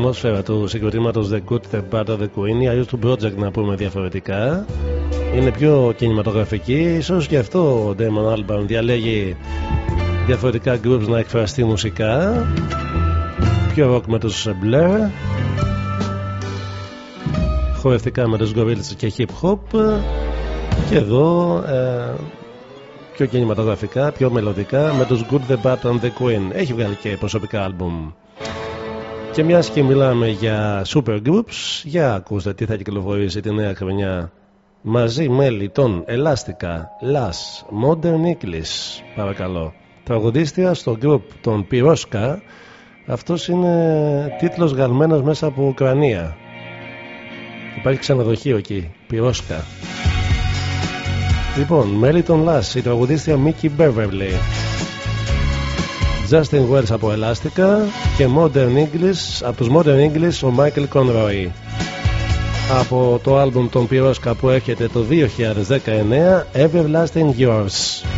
ατμόσφαιρα του συγκροτήματος The Good, The Bad, The Queen ή αλλιώς του project να πούμε διαφορετικά. Είναι πιο κινηματογραφική, ίσως γι' αυτό ο Damon Albarn διαλέγει διαφορετικά groups να εκφραστεί μουσικά. Πιο rock με τους Blair, χορευτικά με τους Gorillaz και hip hop και εδώ ε, πιο κινηματογραφικά, πιο μελωδικά με τους Good, The Bad and The Queen. Έχει βγάλει και προσωπικά άλμπουμ. Και μιας και μιλάμε για super groups, για ακούστε τι θα κυκλοφορήσει τη νέα χρονιά μαζί μέλη των Ελάστικα, Las, Modern English, παρακαλώ. Τραγουδίστρια στο group των Πυρόσκα, αυτός είναι τίτλος γαλμένος μέσα από Ουκρανία. Υπάρχει ξενοδοχείο εκεί, Πυρόσκα. Λοιπόν, μέλη των Las, η τραγουδίστρια Mickey Beverly. Justin Wells από Ελάστικα και Modern English, από τους Modern English ο Michael Conroy. Από το άλμπουμ των Πυρόσκα που έρχεται το 2019, Everlasting Yours.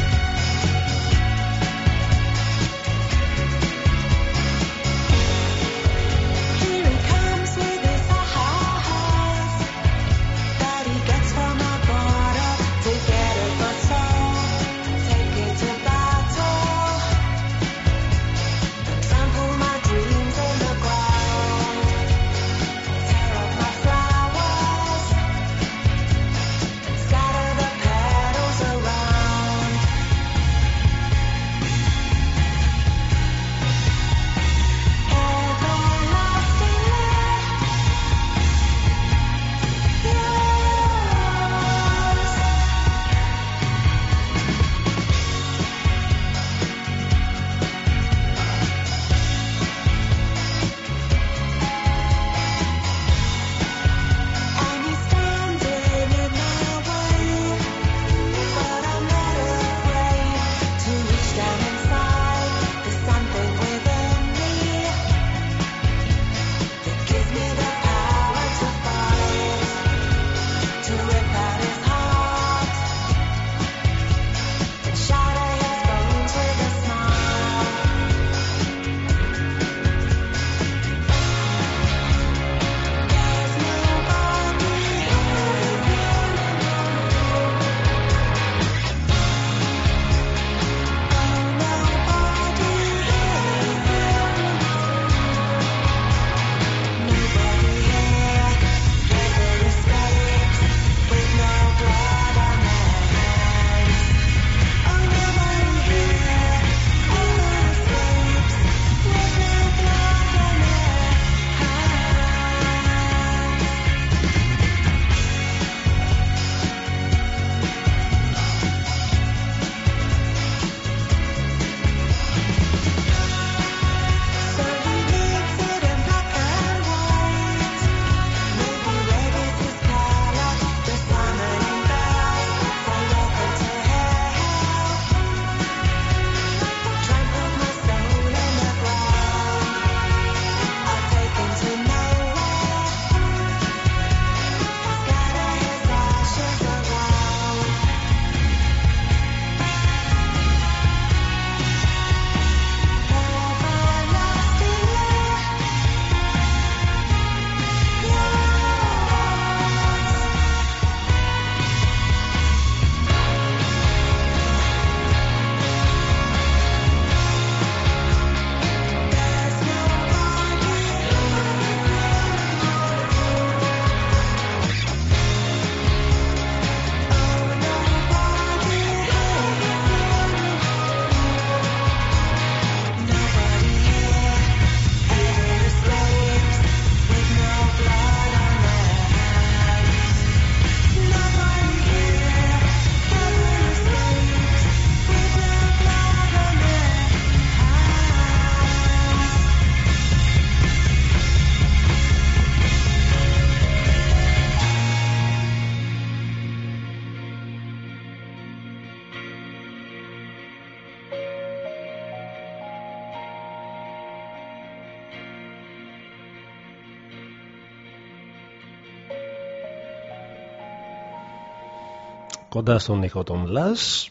κοντά στον ήχο των Λας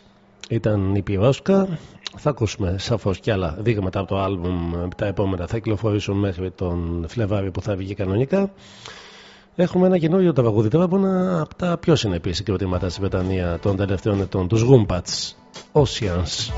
ήταν η Πυρόσκα. Θα ακούσουμε σαφώς και άλλα δείγματα από το άλμπουμ. Τα επόμενα θα κυκλοφορήσουν μέχρι τον Φλεβάρι που θα βγει κανονικά. Έχουμε ένα καινούριο τραγούδι τώρα από από τα πιο συνεπή συγκροτήματα στη Βρετανία των τελευταίων ετών, τους Wombats Oceans.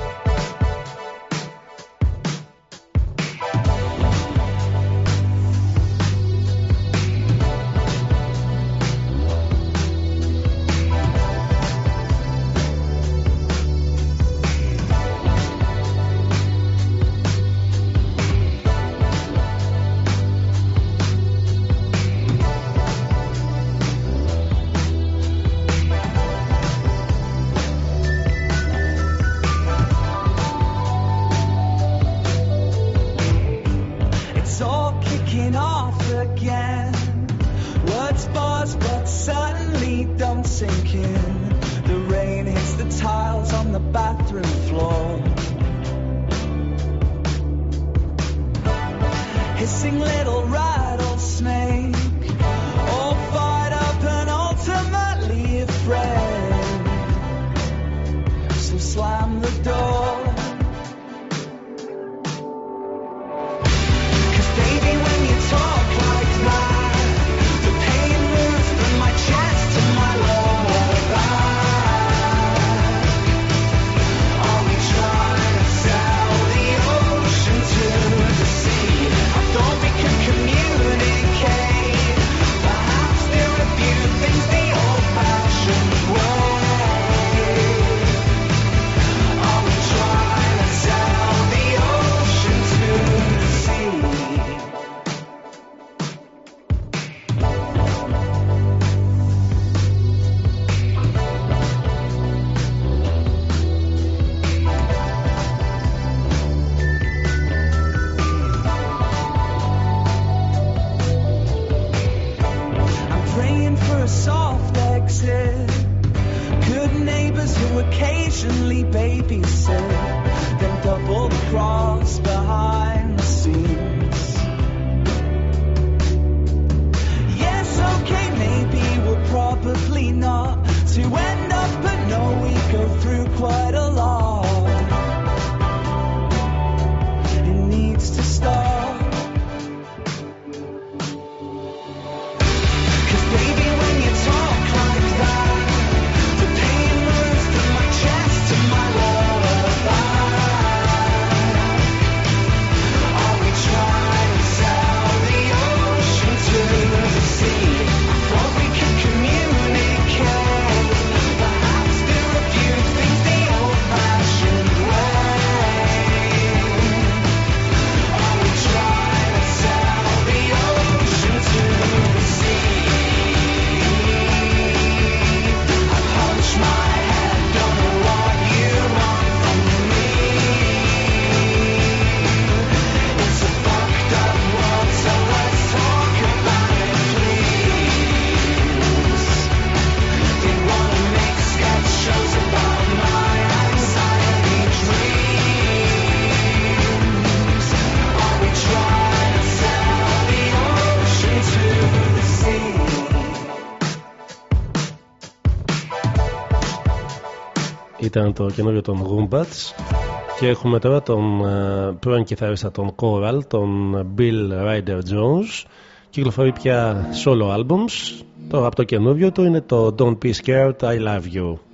ήταν το καινούριο των Roombats και έχουμε τώρα τον ε, πρώην κιθαρίστα των Coral, τον Bill Ryder Jones. Κυκλοφορεί πια solo albums. Το από το καινούριο του είναι το Don't Be Scared I Love You.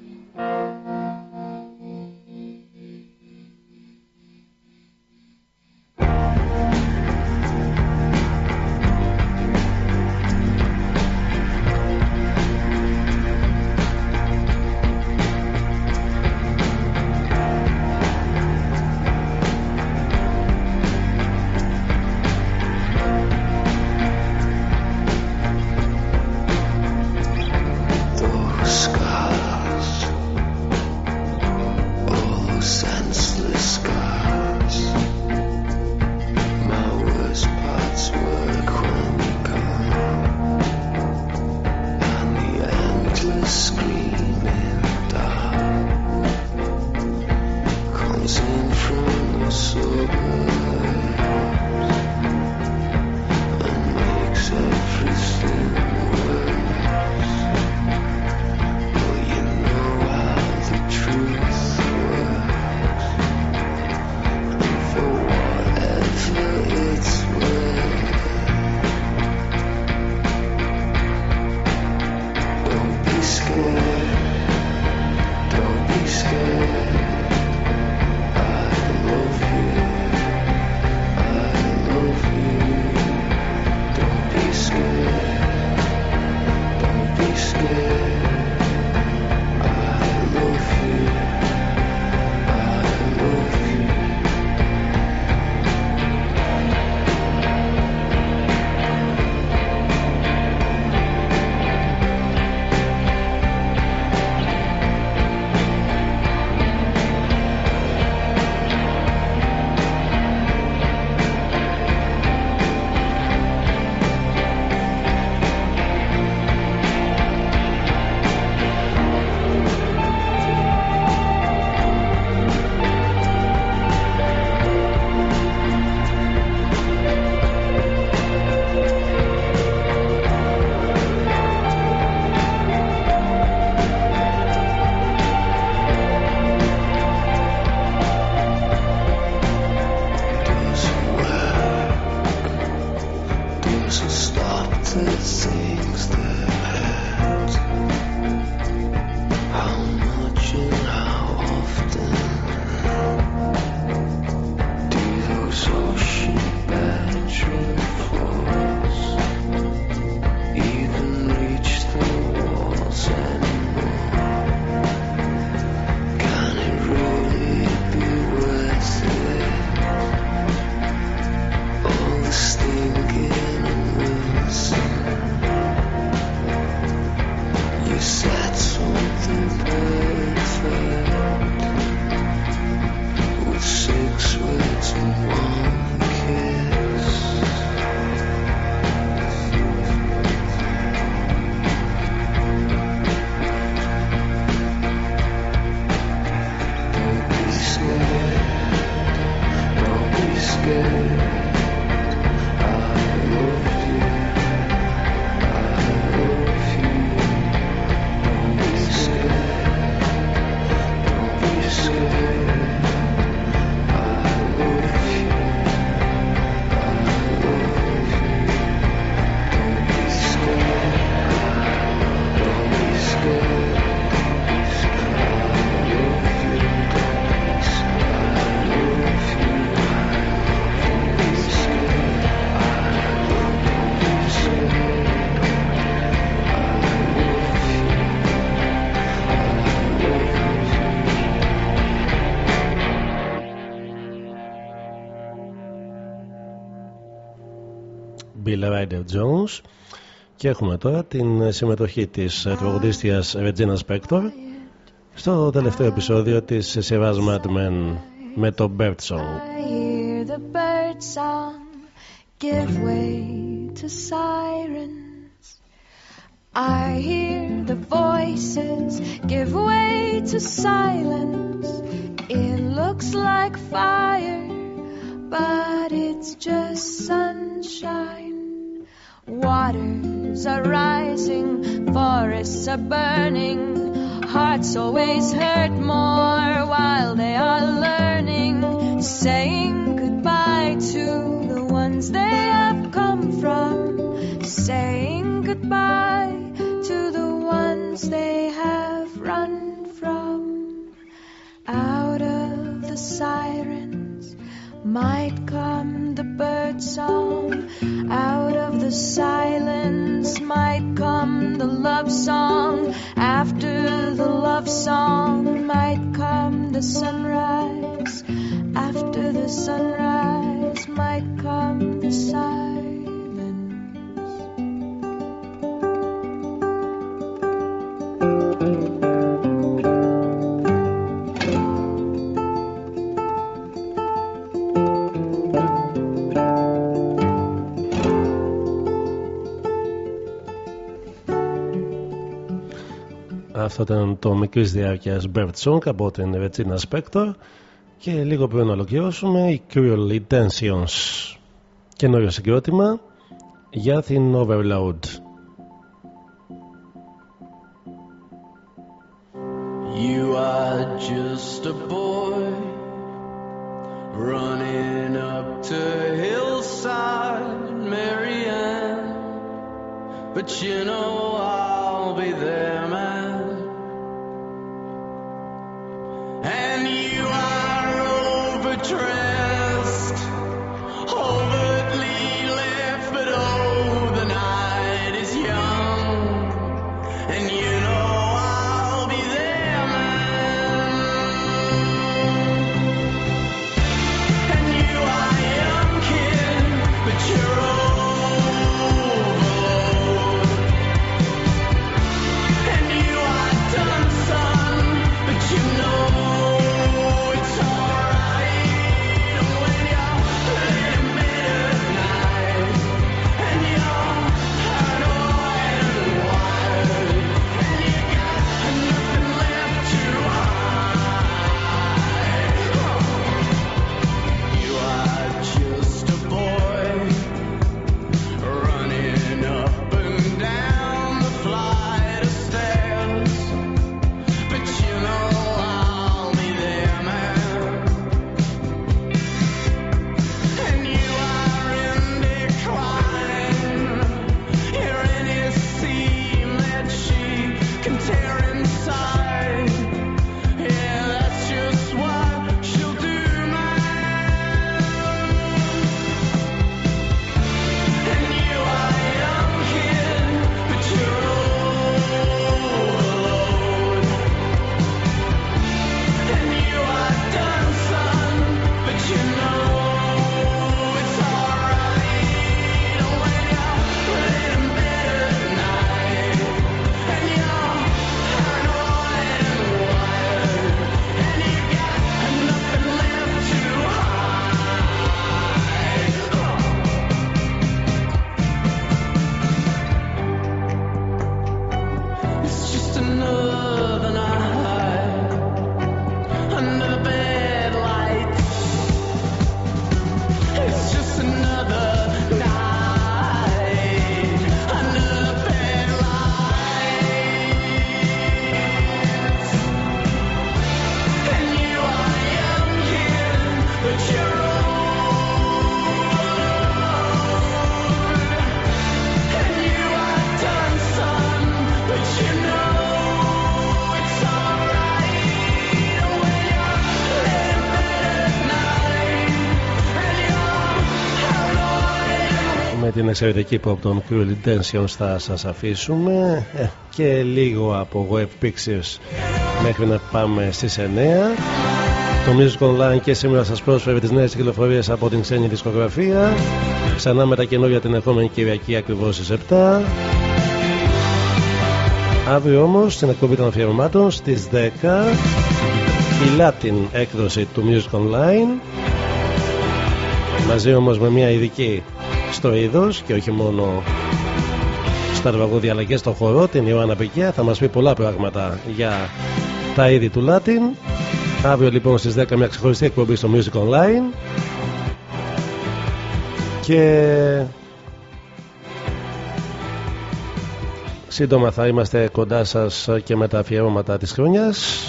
Rider Jones. Και έχουμε τώρα την συμμετοχή της τραγουδίστριας Regina Spector στο τελευταίο επεισόδιο της σειράς Mad Men με το Bird Song. Give way to ήταν το μικρή διάρκεια Bird Song από την Regina Spector και λίγο πριν ολοκληρώσουμε οι Cruel Intentions. Καινούριο συγκρότημα για την Overload. You are just a boy running up to hillside Marianne, but you know I'll be there. Την εξαιρετική pop των Cruel Intentions θα σας αφήσουμε. Ε, και λίγο από Web Pictures μέχρι να πάμε στις 9 το Music Online και σήμερα σας πρόσφερε τις νέες κυκλοφορίες από την ξένη δισκογραφία. Ξανά με τα καινούργια την ερχόμενη Κυριακή ακριβώς στις 7 Αύριο όμως στην εκπομπή των αφιερωμάτων στις 10 η Latin έκδοση του Music Online. Μαζί όμως με μια ειδική στο είδος και όχι μόνο στα τραγούδια αλλά και στο χορό την Ιωάννα Πικιά. Θα μας πει πολλά πράγματα για τα είδη του Latin αύριο λοιπόν στις 10 μια ξεχωριστή εκπομπή στο Music Online. Και σύντομα θα είμαστε κοντά σας και με τα αφιερώματα της χρονιάς.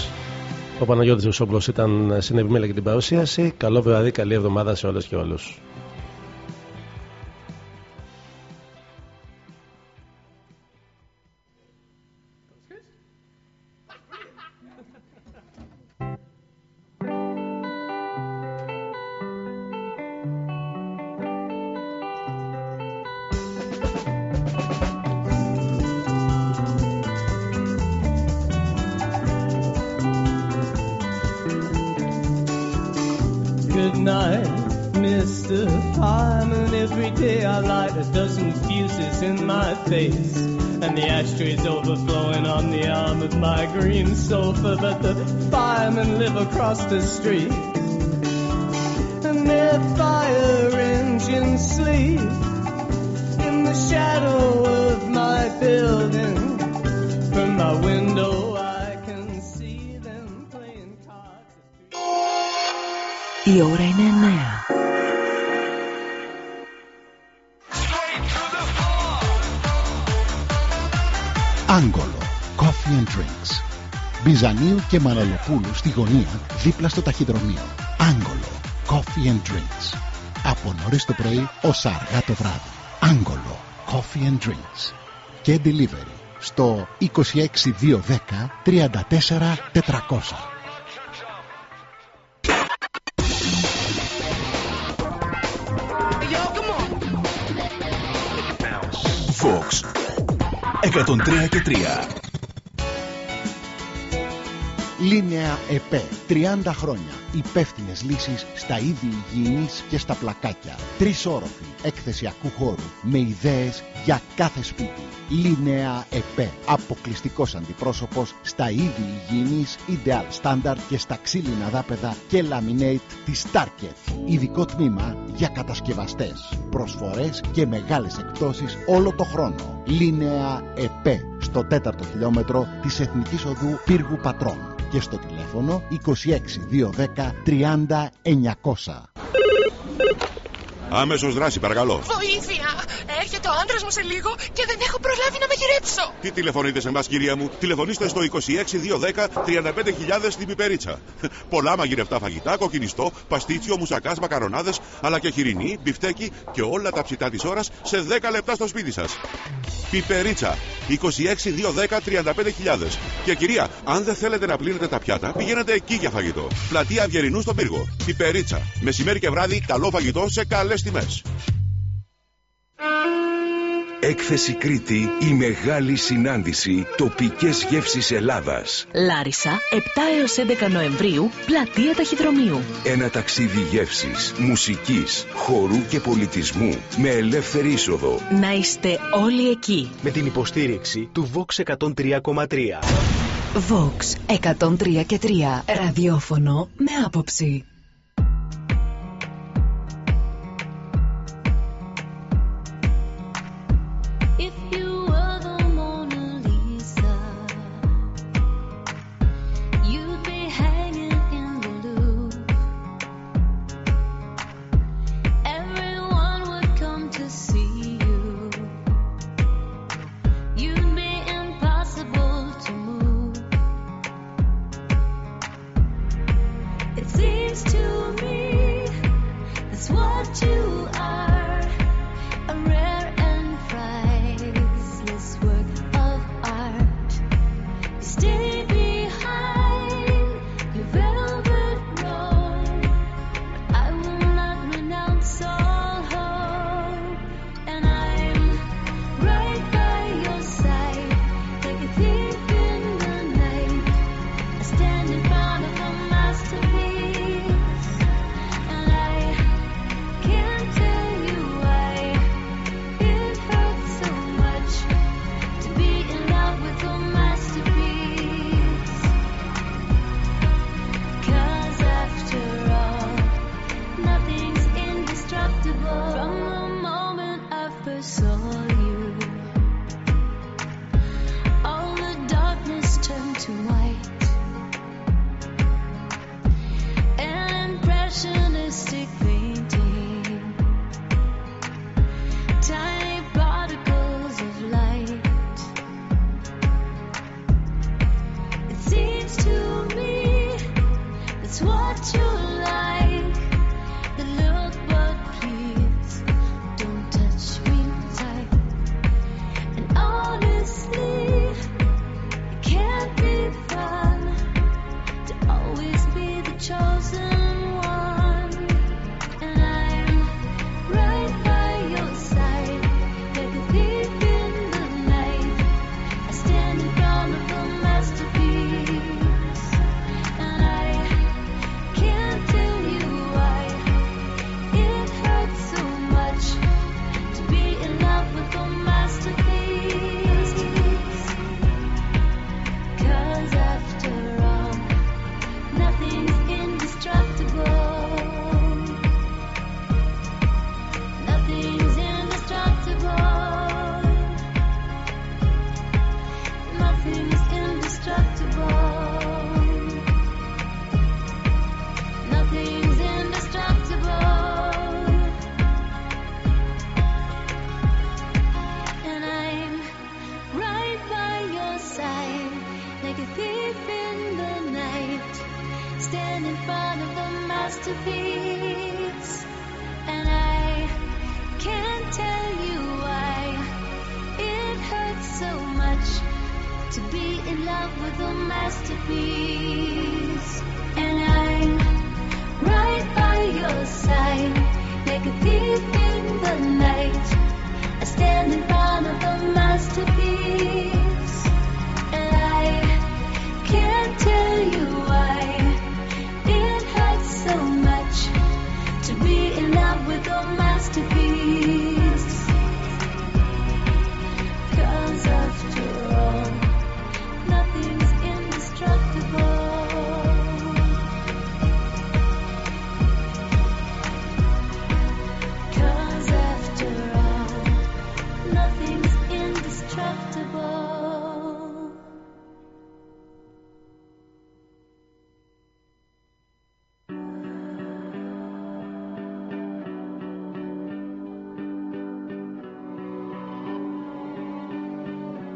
Ο Παναγιώτης Βουσόμπλος ήταν στην επιμέλεια και την παρουσίαση. Καλό βραδύ, καλή εβδομάδα σε όλες και όλους και Μαναλοπούλου στη γωνία δίπλα στο ταχυδρομείο. Άγκολο. Coffee and Drinks. Από νωρίς το πρωί ως αργά το βράδυ. Άγκολο. Coffee and Drinks. Και delivery στο 26210 34 400. Fox 103 και 3 Λίνεα ΕΠΕ. 30 χρόνια. Υπεύθυνες λύσεις στα είδη υγιεινής και στα πλακάκια. Τρεις όροφοι εκθεσιακού χώρου με ιδέες για κάθε σπίτι. Λίνεα ΕΠΕ. Αποκλειστικός αντιπρόσωπος στα είδη υγιεινής Ideal Standard και στα ξύλινα δάπεδα και laminate της Target. Ειδικό τμήμα για κατασκευαστές. Προσφορές και μεγάλες εκπτώσεις όλο το χρόνο. Λίνεα ΕΠΕ στο τέταρτο χιλιόμετρο της Εθνικής Οδού Πύργου Πατρών και στο τηλέφωνο 26210 30 900. Άμεσος δράση, παρακαλώ. Βοήθεια! Έρχεται ο άντρας μου σε λίγο και δεν έχω προλάβει να μαγειρέψω. Τι τηλεφωνείτε σε εμάς, κυρία μου; Τηλεφωνήστε στο 26210 35000 στην Πιπερίτσα. Πολλά μαγειρευτά φαγητά, κοκκινιστό, παστίτσιο, μουσακάς, μακαρονάδες, αλλά και χοιρινή, μπιφτέκι και όλα τα ψητά της ώρας σε 10 λεπτά στο σπίτι σας. Πιπερίτσα 26210 35000. Και κυρία, αν δεν θέλετε να πλύνετε τα πιάτα, πηγαίνετε εκεί για φαγητό. Πλατεία Αυγερινού στον πύργο. Πιπερίτσα. Μεσημέρι και βράδυ, καλό φαγητό σε καλές τιμές. Έκθεση Κρήτη, η μεγάλη συνάντηση, τοπικές γεύσεις Ελλάδας. Λάρισα, 7 έως 11 Νοεμβρίου, πλατεία ταχυδρομείου. Ένα ταξίδι γεύσης, μουσικής, χορού και πολιτισμού, με ελεύθερη είσοδο. Να είστε όλοι εκεί. Με την υποστήριξη του Vox 103,3. Vox 103 και 3. Ραδιόφωνο με άποψη.